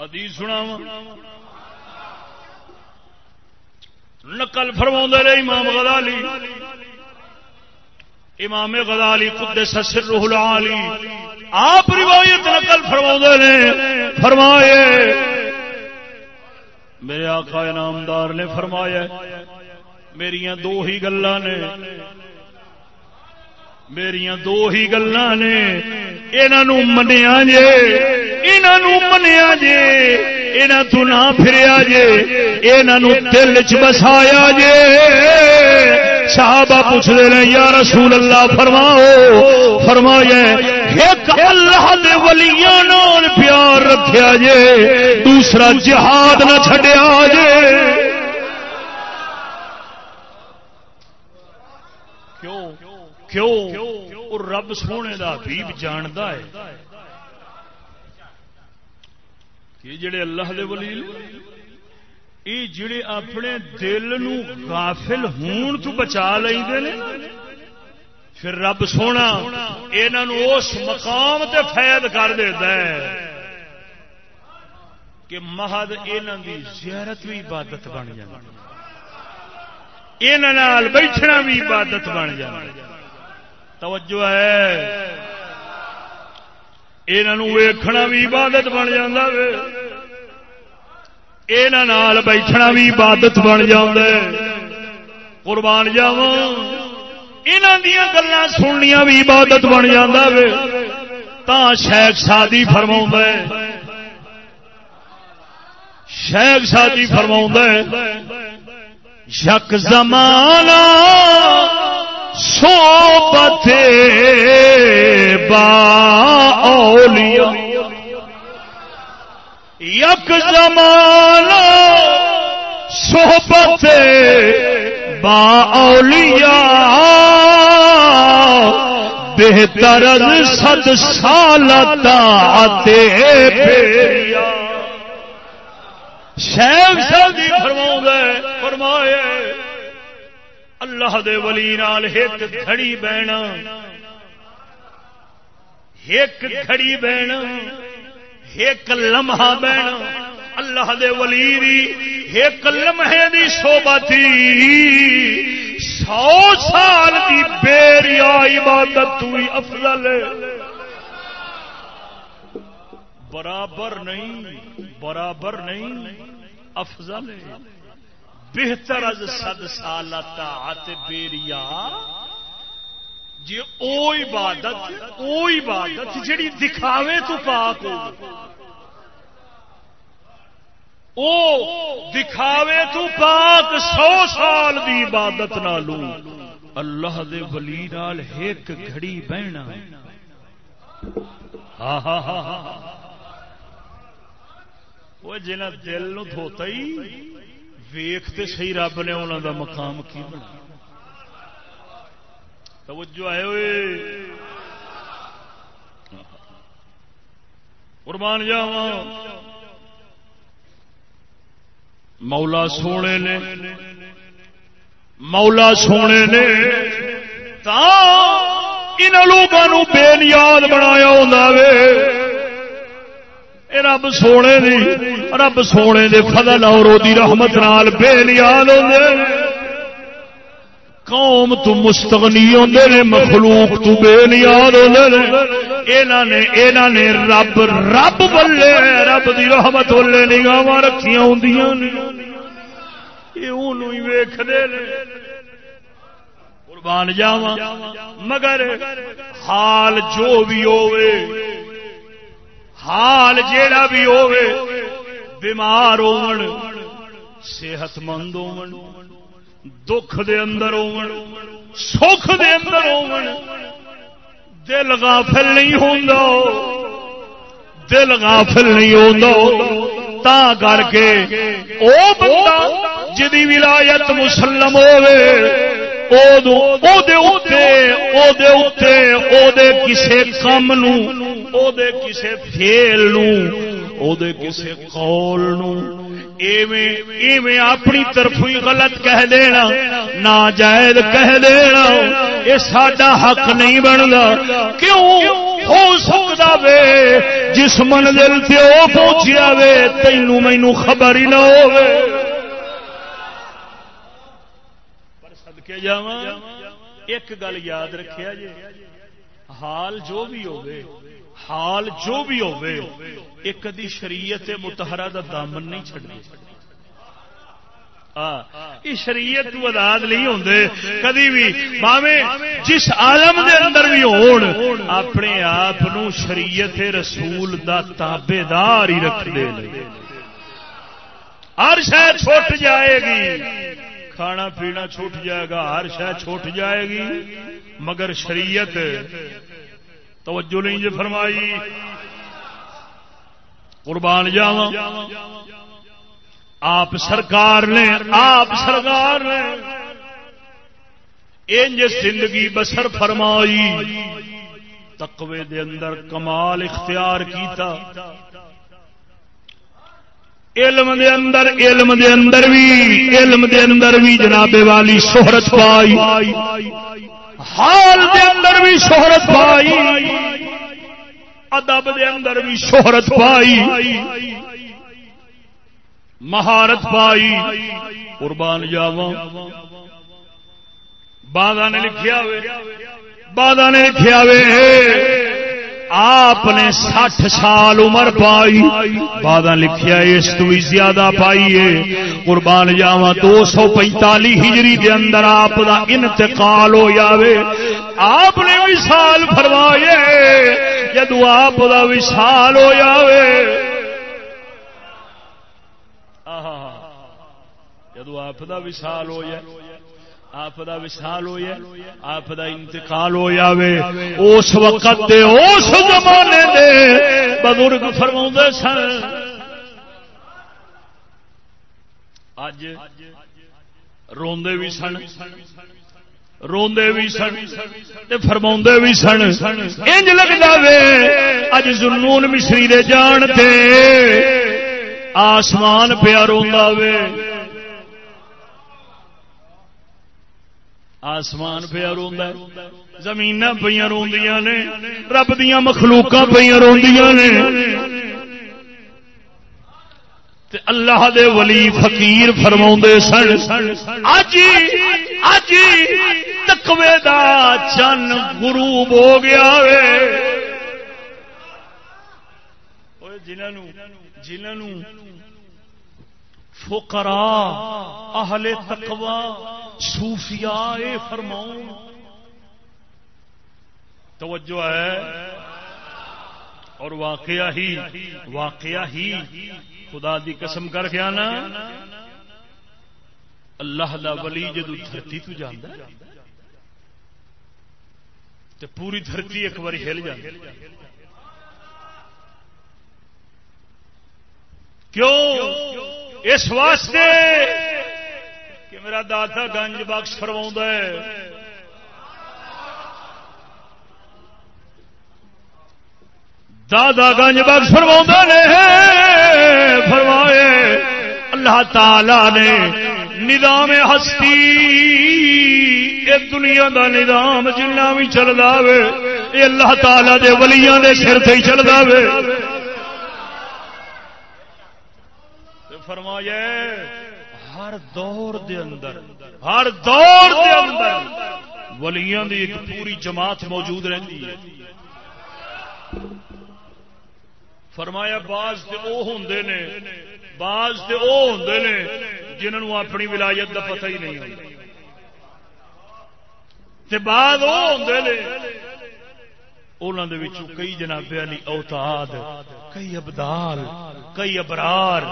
حدیث سناواں۔ نقل فرما رہے امام غزالی۔ امام غزالی خود سسر روح العالی۔ آپ روایت نقل فرما نے۔ فرمائے۔ میرے آقا انعامدار نے فرمایا میری دو ہی گلا نے۔ میری دو ہی گلا نے۔ یہ منیا جے یہ منیا جے یہاں تو نہ پھریا جے یہ دل چ بسایا جے۔ صحابہ پوچھ رہے یا رسول اللہ، فرماؤ فرمایا ایک اللہ دے ولیاں نال پیار رکھیا جے، دوسرا جہاد نہ چھڈیا جے۔ کیوں؟ کیوں؟ رب سونے دا حبیب جاندا ہے۔ یہ جڑے اللہ دے ولی یہ جڑے اپنے دل نو غافل ہون تو بچا لیں پھر رب سونا یہ اس مقام تے فید کر دیتا ہے کہ مہد یہاں زیارت بھی عبادت بن جائے یہ بیٹھنا بھی عبادت بن جائے توجہ ہے۔ ویکھنا بھی عبادت بن جا بیٹھنا بھی عبادت بن قربان جاو دیا گلا سننیا بھی عبادت بن تا شیخ شادی فرما شیخ شادی فرما شک زمانہ صحبت با اولیاء۔ یک زمانہ صحبت با اولیاء بہتر صد سال آتے شیخ سادی فرما فرمائے، اللہ دے ولی نال ایک گھڑی بہنا، ایک گھڑی بہنا۔ ایک لمحہ بہنا اللہ دے ولی دی، ایک لمحے دی شوبا تھی۔ سو سال کی بے ریا عبادت ہوئی افضل برابر نہیں برابر نہیں، افضل ہے۔ بہتر از صد سد سال بیریا جی او عبادت او عبادت جڑی دکھاوے تو پاک ہو۔ او دکھاوے تو پاک سو سال دی عبادت نہ لو اللہ دے ولی نال ایک گھڑی بہنا۔ ہاں ہاں ہاں ہاں وہ جنا دل نو دھوتا ہی ویختے سی رب نے انہوں دا مقام کی بنا توجہ آئے ہوئے قربان جاوا مولا سونے نے، مولا سونے نے ان لوگوں بے نیاد بنایا رب سونے دی، رب سونے دے فضل اور رحمت نال بے نیاد قوم تو مستغنی ہوندے نے، مخلوق تو بے نیاد ہوندے نے نے رب رب بلے، رب دی رحمت بلے نگاہ رکھیاں ہوندیاں نے۔ اے اونوں ہی ویکھدے نے۔ قربان جاوا مگر حال جو بھی ہوئے حال جیڑا بھی ہوئے بیمار ہون صحت مند ہون۔ دکھ دے اندر ہون سکھ دے اندر ہون دل غافل نہیں ہوندا، دل غافل نہیں ہوندا، تا کر کے او بندہ جدی ولایت مسلم ہوئے کسے کم نو کسے فیل نو دے کسے قول ایویں اپنی طرف ہی غلط کہہ دینا ناجائز کہہ دینا یہ ساڈا حق نہیں بنتا کیوں ہو سکتا وے جس منزل سے وہ پہنچیا وے تینوں مینو خبر ہی نہ ہوئے ہو جا ایک گل یاد رکھیا جی حال جو بھی ہوگی حال جو بھی ہوگی ایک کدی شریعت متحرہ دا دامن نہیں چڑھنی شریعت آزاد نہیں ہوں کدی بھی۔ باوے جس عالم دے اندر بھی ہون، اپنے آپ شریعت رسول دا تابے دار ہی رکھ دے ہر شہ چھوٹ جائے گی۔ کھانا پینا چھوٹ جائے گا، ہر شہ چھوٹ جائے گی۔ مگر شریعت، توجہ نہیں جو فرمائی۔ قربان جاوا آپ سرکار نے، آپ سرکار نے انج زندگی بسر فرمائی۔ تقوی دے اندر کمال اختیار کیتا۔ علم دے اندر، علم دے اندر بھی، علم دے اندر بھی جناب والی شہرت پائی۔ حال دے اندر بھی شہرت پائی۔ ادب دے اندر بھی شہرت پائی۔ مہارت پائی۔ قربان جاوا بادہ نے لکھیا بادہ نے لکھیا وے آپ نے سٹھ سال عمر پائی۔ بادہ لکھیا اس تو بھی زیادہ پائیے قربان جاوا دو سو پینتالی ہجری دے اندر آپ دا انتقال ہو جاوے۔ آپ نے بھی سال فرمائے جدو آپ دا بھی سال ہو جاوے۔ جدو آپ کا وشال ہو جائے۔ آپ کا وشال ہو آپ کا انتقال ہو جائے اس وقت دے، اس زمانے دے بزرگ فرما سن۔ اج روندے بھی سن۔ روندے بھی سن۔ فرما بھی سن۔ انج لگ جائے اج جنون مشری دے جان تے آسمان پیا روا وے۔ آسمان پیا رو زمین پہ روندیاں نے، رب دیا مخلوق پہ روندیاں نے۔ اللہ دے ولی فقیر فرما سن اج اج تکوے دا چن غروب ہو گیا جنہوں جنہوں فقراء اہل تقوی، صوفیاء اے فرماؤں۔ توجہ ہے۔ اور واقعہ ہی واقعہ ہی خدا دی قسم کر کے آنا۔ اللہ دا ولی جدو دھرتی تو جانا تو پوری دھرتی ایک بار ہل جاتی کیوں؟ اس واسطے کہ میرا داتا گنج بخش فرما ہے۔ دادا گنج بخش فرما نے۔ فرمائے اللہ تعالی نے نظام ہستی دنیا دا نظام جنہ بھی چلتا وے اللہ تعالی دے ولیاں دے سر سے چلتا وے فرمایا ہر دور دے اندر، ہر دور دے اندر ولیاں دی ایک پوری جماعت موجود رہتی ہے۔ فرمایا باز تے او ہوندے نے باز تے او ہوندے نے جنہوں اپنی ولایت دا پتہ ہی نہیں ہوتا۔ تے بعد او ہوندے نے انہوں دے وچوں کئی جناب علی اوتاد، کئی ابدال، کئی ابرار،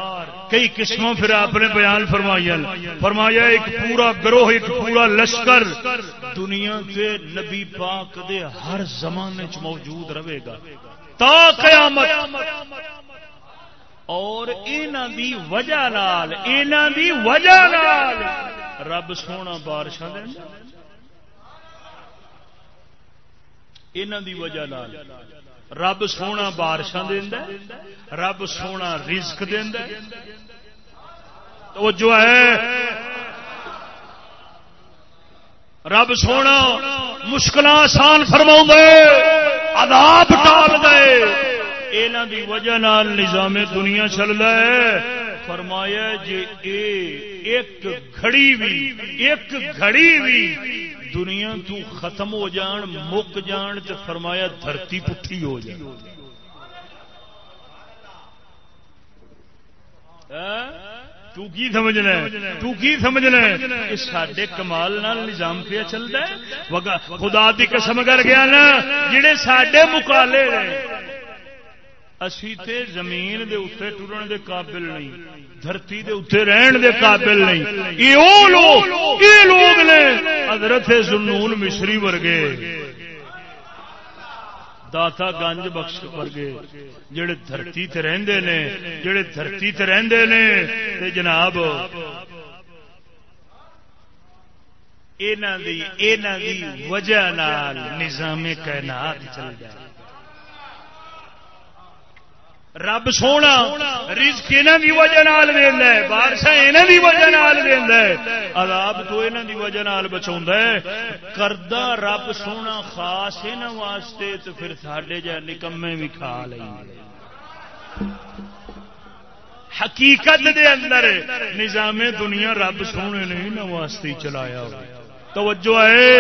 کئی قسموں پھر آپ نے بیان فرمایا فرمایا ایک پورا گروہ، ایک پورا لشکر دنیا کے نبی پاک دے ہر زمانے چ موجود رہے گا۔ تا قیامت۔ اور اینا دی وجہ نال اینا دی وجہ نال رب سونا بارشاں دے اینا دی وجہ نال رب سونا بارشاں دیندا رب سونا رزق دیندا تو جو ہے رب سونا مشکل آسان فرما عذاب ٹال گئے یہاں دی وجہ نال نظام دنیا چل رہا ہے فرمایا جی اے ایک گھڑی بھی ایک گھڑی بھی دنیا تو ختم ہو جان، مک جان تو فرمایا دھرتی پٹھی ہو جائے تو کی سمجھنا تو کی سمجھنا ہے؟ سڈے کمال نال نظام پہ چلتا ہے۔ خدا دی قسم کر گیا نا، جڑے سڈے مکالے اسی تے زمین دے اتنے ٹرن دے قابل نہیں، دھرتی دے اتنے رہن دے قابل نہیں۔ یہ لوگ یہ لوگ نے حضرت زنون مصری ورگے، داتا گنج بخش ورگے، جڑے دھرتی تے رہندے نے، جڑے دھرتی تے رہندے نے۔ تے جناب، اینا دی اینا دی وجہ نال نظام کائنات چل جائے رب سونا، رزق یہاں کی وجہ نال دینا ہے بارش یہاں کی وجہ نال دینا ہے۔ عذاب تو یہاں کی وجہ نال بچا ہے۔ کردہ رب سونا خاص یہاں واسطے تو پھر ساڈے جہ نکمے بھی کھا لیں حقیقت دے اندر نظام دنیا رب سونے نے یہاں واسطے چلایا توجہ ہے۔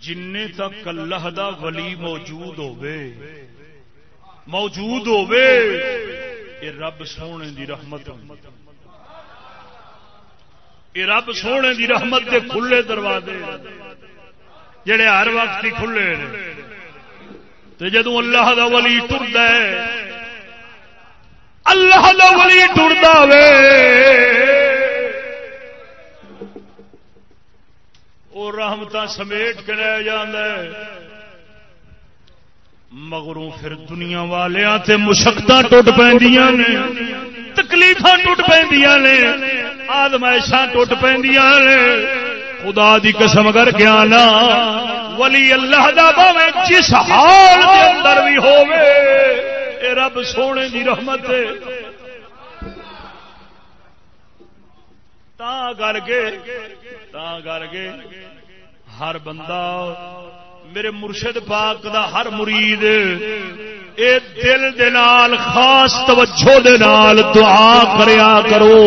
جن تک اللہ دا ولی موجود ہوئے موجود ہوے یہ رب سونے دی رحمت یہ رب سونے دی رحمت کے کھلے دروازے۔ جڑے ہر وقت ہی کھلے تو جدو اللہ دا ولی ٹرد اللہ دا ولی ٹرتا وے وہ رحمت سمیٹ کے رہ جانا مگروں پھر دنیا والوں تے مشقت ٹوٹ پہ تکلیف ٹوٹ پہ آدمائشاں ٹوٹ پہ خدا دی قسم کر گیا نا، ولی اللہ دا باوے جس حال دے اندر بھی ہوے اے رب سونے دی رحمت ہے۔ تا کر کے، تا کر کے ہر بندہ میرے مرشد پاک دا ہر مرید، اے دل دے نال، خاص توجہ دے نال دعا کریا کرو۔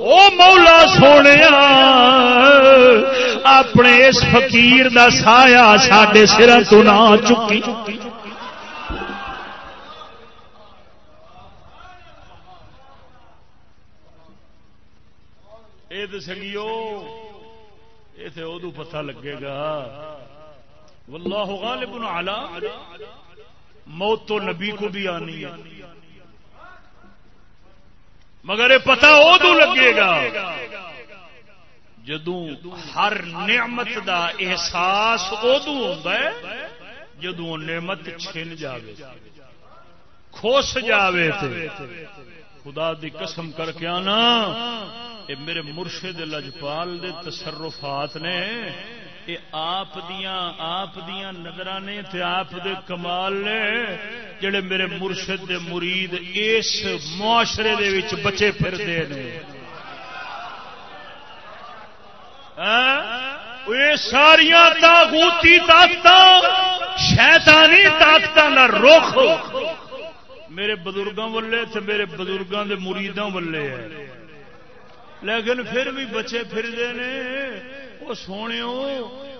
او مولا سونے اپنے اس فقیر دا سایا ساڈے سر تو نہ چکی۔ اے تے سنگیو اے تے اودوں پتہ لگے گا۔ واللہ غالب علی. موت تو نبی کو بھی آنی ہے. مگر یہ پتا ادو لگے گا جدو ہر نعمت دا احساس ادو ہوتا ہے جدو نعمت چھن جاوے خوش جاوے تے۔ خدا دی قسم کر کے آنا، اے میرے مرشد لجپال دے تصرفات نے۔ اے آپ دیاں آپ دیاں نظر نے تے آپ دے کمال نے جڑے میرے مرشد دے مرید اس معاشرے دے وچ بچے پھر دے نے ہاں؟ ساریا تاغوتی طاقت شیطانی طاقت نہ رخ۔ میرے بزرگوں والے تھے میرے بزرگوں کے مریدوں والے ہے۔ لیکن پھر بھی بچے پھرتے ہیں وہ سونے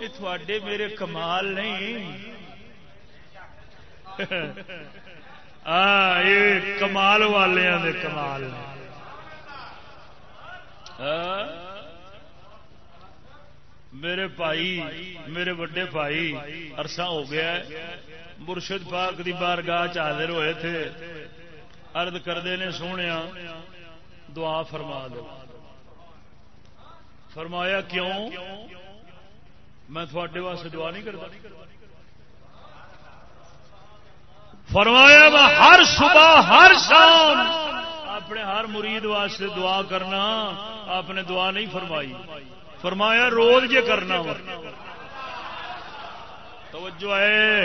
یہ تھوڑے میرے کمال نہیں۔ یہ کمال والے کمال۔ میرے بھائی، میرے وڈے بھائی، عرصہ ہو گیا مرشد پاک دی بارگاہ حاضر ہوئے تھے۔ ارد کرتے نے سونے دعا فرما دو فرمایا کیوں؟ میں تھوڑے واسطے دعا نہیں کرتا۔ فرمایا میں ہر صبح ہر شام اپنے ہر مرید واسطے دعا کرنا، آپ نے دعا نہیں فرمائی۔ فرمایا روز یہ کرنا توجہ ہے۔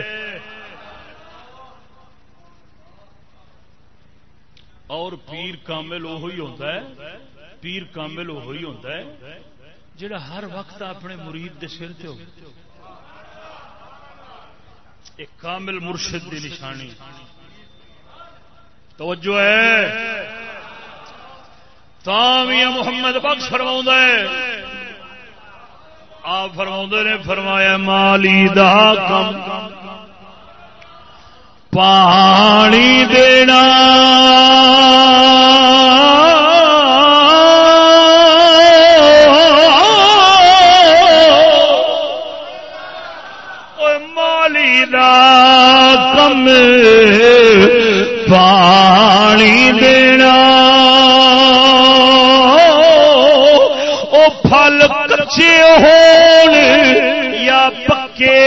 اور پیر کامل وہی ہوتا ہے۔ پیر کامل وہی ہوتا ہے۔ جڑا ہر وقت اپنے مرید دے سر سے ہو۔ ایک کامل مرشد دی نشانی۔ توجہ ہے۔ تامیہ محمد بخش فرما ہے۔ آپ فرما نے فرمایا، مالی دا کم۔ پانی دینا۔ پانی دینا وہ پھل کچے ہون یا پکے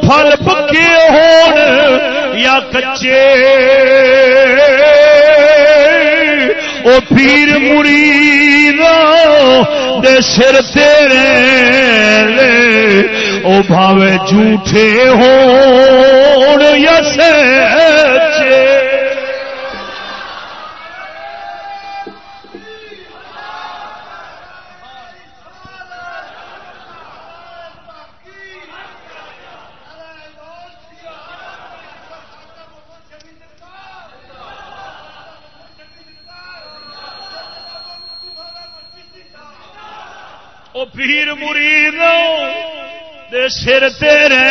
پھل پکے ہون یا کچے پیر مرید دے سر تیرے لے او بھاوے جھوٹے ہون یا سچے سر تیرے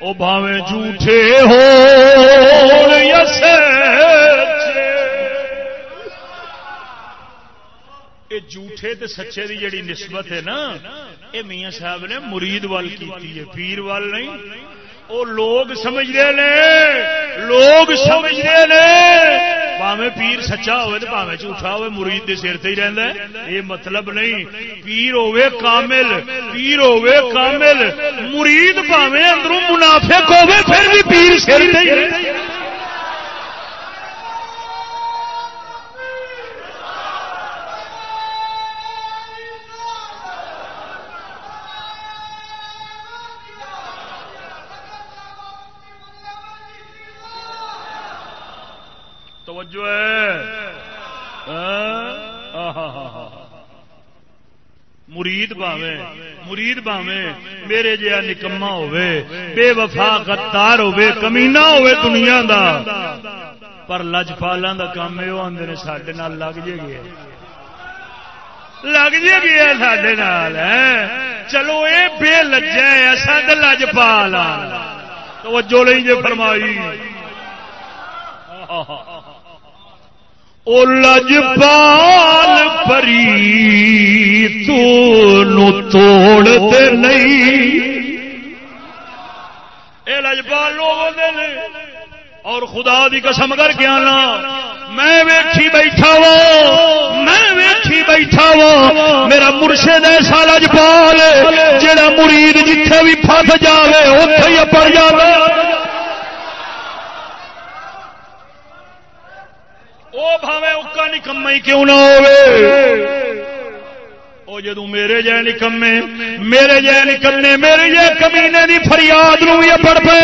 او بھاوے جھوٹے ہو یس یہ جھوٹے تے سچے دی جڑی نسبت ہے نا یہ میاں صاحب نے مرید وال کی ہے، پیر وال نہیں۔ وہ لوگ سمجھتے ہیں لوگ سمجھتے ہیں پاوے پیر سچا ہوئے تو پاوے جھوٹا ہوئے، مرید دے سر تے ہی رہندا ہے۔ یہ مطلب نہیں۔ پیر ہوئے کامل، پیر ہوئے کامل۔ مرید پاوے اندروں منافق ہوئے، پھر بھی پیر سر تے ہی رہندا ہے۔ توجہ ہے۔ ہاں؟ مرید باوے مرید باوے میرے جہا نکما ہوے بے وفا غدار ہوے کمینا ہوے دنیا دا۔ پر لجپالا دا کام یہ آدھے سڈے لگ جے گے لگ جی گیا سڈے چلو یہ بے لجا ایسا تو لج پا توجہ نہیں جی فرمائی۔ او لج پال پری توڑ دے نہیں۔ اے لجپال لوگ اور خدا دی قسم کر کے آنا، میں ویکھی بیٹھا وا میں ویکھی بیٹھا وا میرا مرشد ایسا لجپال جڑا مرید جتھے بھی پھس جاوے اتے ہی پڑ جاوے۔ وہ بھاوے اکا نکم کیوں نہ ہو جدو میرے جے نکمے میرے جے نکمے میرے جے کمینے دی فریاد نو بھی پڑ پے۔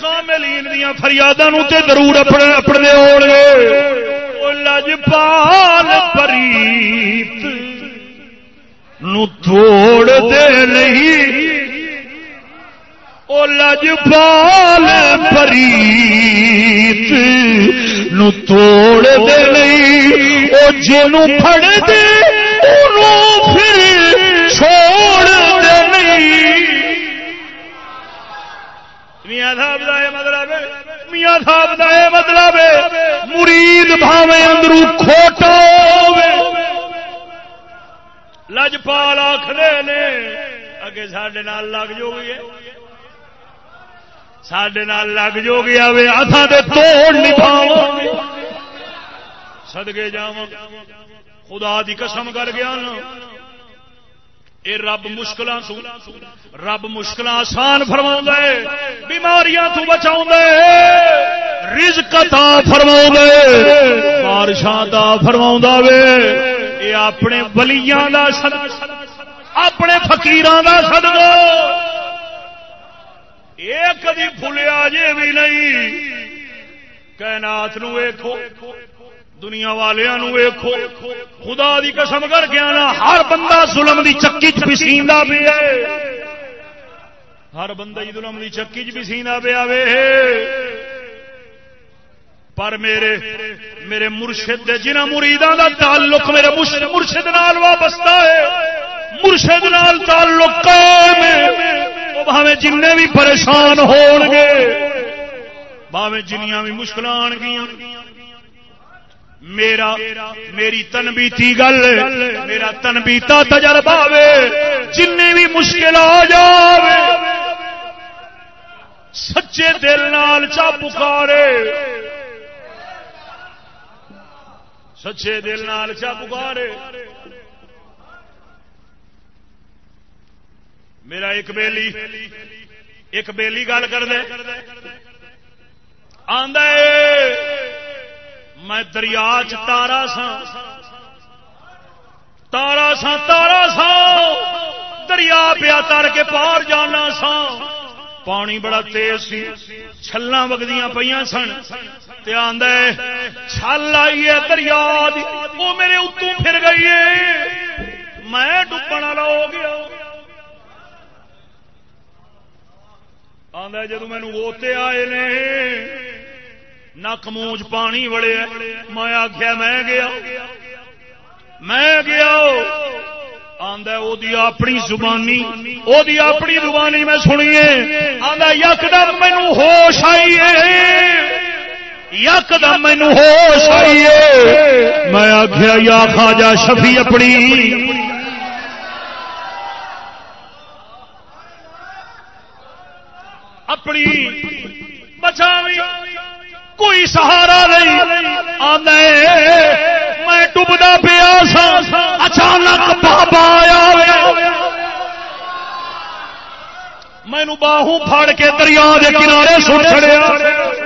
کاملین دیا فریادوں تے ضرور اپنے اپنے ہو لجپال پریت نو توڑ دے نہیں۔ او لجپال پریت نو توڑ دے نہیں، او جنو پھڑ دے انو پھر چھوڑ میاں صاحب کا یہ مطلب میاں صاحب کا یہ مطلب مرید بھاوے اندرو کھوٹا ہوے لجپال آخر نے، اگے سڈے لگ جو گی سڈے لگ جو گیا وے اتھا دے توڑ سدگے جا خدا دی قسم کر گیا نا۔ اے رب مشکل رب مشکل آسان فرما بیماریاں تو بچا رزق تا فرما بارشاں تا فرما وے۔ اے اپنے بلیاں دا سد اپنے فقیراں دا صدقہ۔ اے کدی بھولیا جے بھی نہیں۔ کائنات نو ویکھو، دنیا والوں ویخو خدا دی قسم کر کے آنا، ہر بندہ ظلم دی چکی چ پسیندا پیا ہر بندہ ہی ظلم دی چکی چ پسیندا پیا وے۔ پر میرے میرے مرشد دے جنہ مریداں دا تعلق میرے مرشد نال وابستہ ہے، مرشد نال تعلق قائم ہے۔ وہ بھاویں جن بھی پریشان ہون گے بھاویں جنیاں بھی مشکل آن گیاں میرا، میری تنبیتی گل، میرا تنبیتا تجربہ جن بھی مشکل آ جائے سچے دل نال چا پکارے۔ سچے دل نال چا پکارے۔ میرا ایک بیلی ایک بیلی گل کر دے آدھا میں دریا چارا سا تارا سا تارا سا دریا پیا تر کے پار جانا سا پانی بڑا تیز سی چھلا وگدیاں پہ سن۔ چھل آئی ہے دریا وہ میرے اتوں پھر گئی ہے۔ میں ڈبن والا ہو گیا۔ آدھا جدو مینو ووتے آئے نے، نک موج پانی وڑے میں آخیا میں گیا۔ میں گیا۔ اپنی زبانی وہ اپنی زبانی میں سنیے۔ آدھا یکدم مینو ہوش آئیے یکدم مینو ہوش آئیے میں آخیا یا خاجا شفی اپنی اپنی بچاوی کوئی سہارا نہیں۔ آدھے میں ڈبدا پیا سا اچانک بابا آیا مینو باہو پھاڑ کے دریا کے کنارے سٹ چڑیا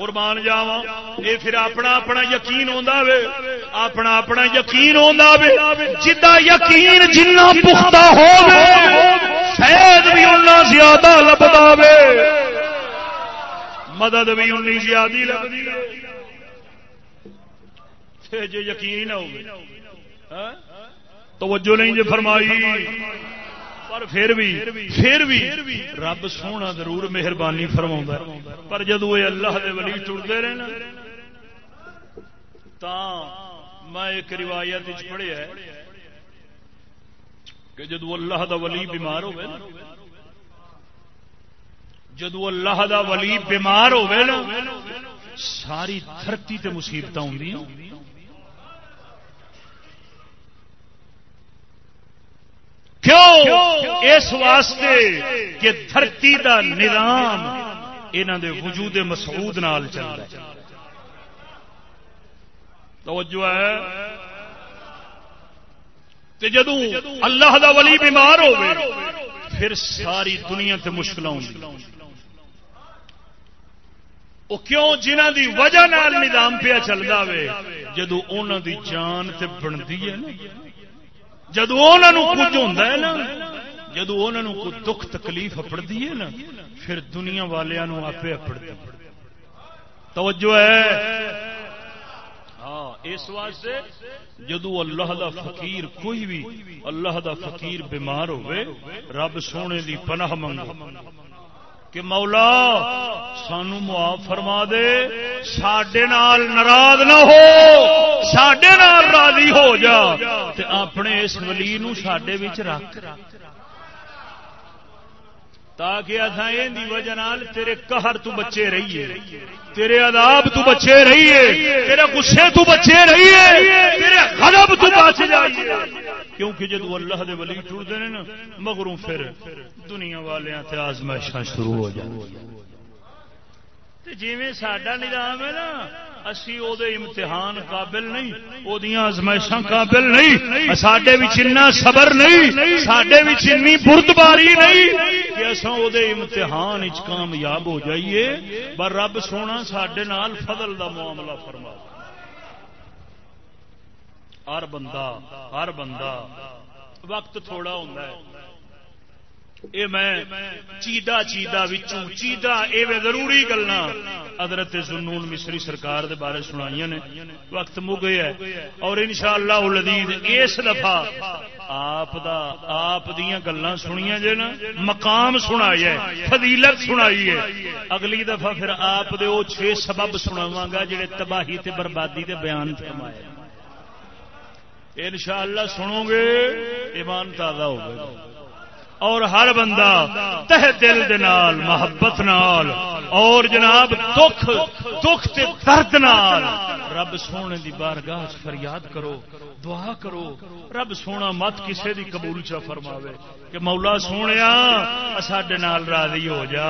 قربان جاوا یہ پھر اپنا اپنا یقین ہوتا وے۔ اپنا اپنا یقین ہوتا وے۔ جدا یقین جنہ پختہ ہو شاید بھی اتنا زیادہ لبدا وے۔ مدد بھی انی زیادہ لگتی جی یقین نہ ہو ہاں؟ توجہ نہیں جی فرمائی۔ پر پھر بھی پھر بھی رب سونا ضرور مہربانی فرما پر جدو یہ اللہ دے ولی ٹرتے رہنا تا میں ایک روایت پڑھیا کہ جدو اللہ دا ولی بیمار ہوئے جدو اللہ دا ولی بیمار ہوئے نا ساری دھرتی تے مصیبت ہوں کیوں؟ اس واسطے کہ دھرتی دا نظام انہوں دے وجود مسعود نال چل رہا ہے۔ توجہ ہے؟ تے جدو اللہ دا ولی بیمار ہوئے پھر ساری دنیا تے مشکل وہ کیوں جنہ دی وجہ نال نظام پیا چلتا وے؟ جدو انہوں دی جان تے بنتی ہے نا جدو انہوں کچھ ہوتا ہے نا، جدو انہوں کو دکھ تکلیف اپڑتی ہے نا، پھر دنیا والوں آپ اپڑتی توجہ ہے؟ ہاں اس واسطے جدو اللہ دا فقیر کوئی بھی، اللہ دا فقیر بیمار ہوئے رب سونے دی پناہ منگو۔ کہ مولا سانو معاف فرما دے سڈے ناراض نہ ہو سڈے راضی ہو جا، تے اپنے اس ولی سڈے رکھ۔ تاکہ اتنا یہ وجہ تیرے قہر تو بچے رہیے، تیرے عذاب تو بچے رہیے، تیرے غصے تو بچے رہیے، تیرے غضب تو بچ جائیے۔ کیونکہ جدو اللہ دے ولی ٹوٹتے ہیں نا، مگروں پھر دنیا والے تے آزمائشاں شروع ہو جائیں جی سڈا نظام ہے نا، اسی او دے امتحان قابل نہیں، او دیاں ازمائشاں قابل نہیں۔ ساڈے وچ اتنا صبر نہیں، ساڈے وچ اتنی بردباری نہیں کہ اساں او دے امتحان وچ کامیاب ہو جائیے۔ پر رب سونا ساڈے نال فضل دا معاملہ فرما۔ ہر بندہ ہر بندہ وقت تھوڑا ہوتا ہے۔ اے میں چیدہ چیدہ وچوں، چیدہ اے ضروری گلنا حضرت زنون مصری سرکار دے بارے سنائیاں نے۔ وقت مو گیا ہے۔ اور انشاءاللہ العزیز اس دفعہ آپ دا، آپ دیاں گلاں سنیاں جے نا، مقام سنائی ہے، فضیلت سنائی ہے۔ اگلی دفعہ پھر آپ دے او چھ سبب سناواں گا جڑے تباہی تے بربادی دے بیان فرمائے۔ انشاءاللہ سنو گے ایمان تازہ ہوگا۔ اور ہر بندہ تہ دل دال محبت نال، اور جناب دکھ دکھ تے درد نال۔ رب سونے دی بارگاہ فریاد کرو، دعا کرو۔ رب سونا مت کسے دی قبول چا فرماوے کہ مولا سونے سڈے نال راضی ہو جا۔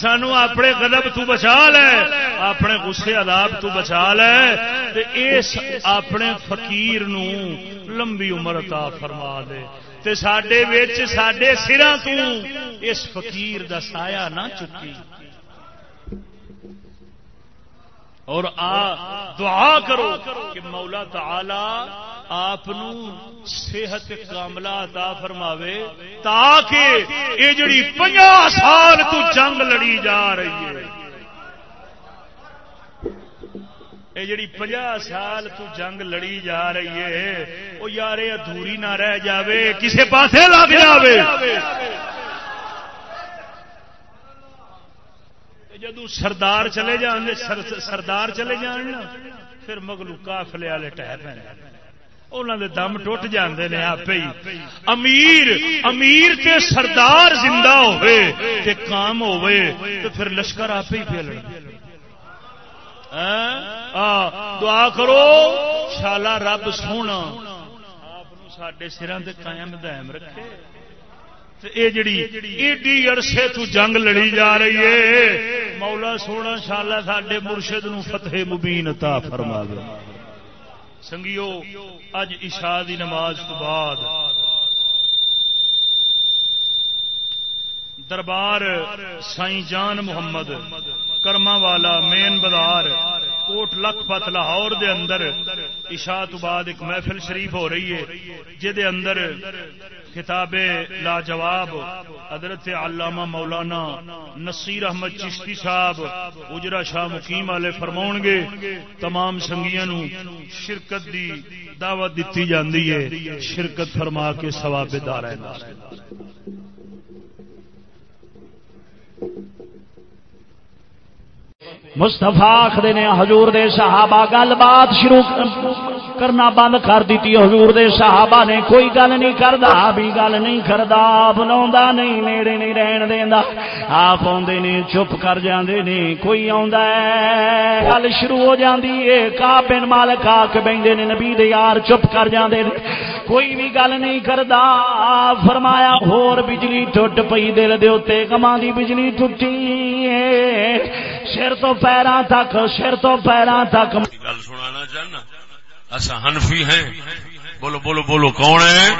سانو اپنے قدم تو بچا لے، اپنے غصے عذاب تو بچا لے۔ تے اس اپنے فقیر نو لمبی عمر عطا فرما دے۔ تے ساڈے وچ ساڈے سراں تو اس فقیر دا سایہ نہ چکی۔ اور آ دعا کرو کہ مولا تعالی آپ صحت کاملہ عطا فرماوے تاکہ یہ جڑی پنجا سال تو جنگ لڑی جا رہی ہے یہ جڑی پنجا سال تو جنگ لڑی جا رہی ہے وہ یار ادھوری نہ رہ جاوے، کسے پاسے لگ جاوے۔ جدو سردار چلے جان سردار چلے جان نا، پھر مگلو کافلے والے ٹہ پہ انہوں دے دم ٹوٹ جاندے نے آپ ہی۔ امیر امیر تے سردار زندہ ہوئے تے کام ہوئے تو پھر لشکر آپ ہی پھیلنا ہاں؟ دعا کرو، شالا رب سونا۔ سڈے سرا قائم دائم رکھے۔ اے جڑی ایڈی عرصے تو جنگ لڑی جا رہی ہے، مولا سونا، شالا سڈے مرشد نو فتح مبین تا فرما دے۔ سنگیو، اج عشاء دی نماز تو بعد دربار سائی جان محمد کرما والا مین بازار کوٹ لکھ پت لاہور دے اندر عشاء تو بعد ایک محفل شریف ہو رہی ہے جہد اندر خطاب لاجواب حضرت علامہ مولانا نصیر احمد چشتی صاحب، اجرا شاہ مقیم والے فرما گے، تمام سنگیا شرکت دی دعوت دیتی جاتی ہے، شرکت فرما کے سواب دار مستفا آخر نے، حضور دے صحابہ گل بات شروع کرنا بند کر دیتی حضور دے صحابہ نے کوئی گل نہیں کردا بھی گل نہیں کردا بنا نہیں، نیڑے نہیں رہن دینا آپ آدھے نے، چپ کر جاندے نے، کوئی آندا ہے، گل شروع ہو جاندی ہے۔ کا بن مالک آ کے بہندے نے، نبی دے یار چپ کر جاندے نے۔ کوئی بھی گل نہیں کردا۔ فرمایا، ہور بجلی ٹوٹ پئی، دل دے اوتے کما دی بجلی ٹوٹی سر تو پیرا تک، سر تو پیرا تک۔ گل سنانا چاہنا؟ اصا ہنفی ہیں۔ بولو بولو بولو، کون ہے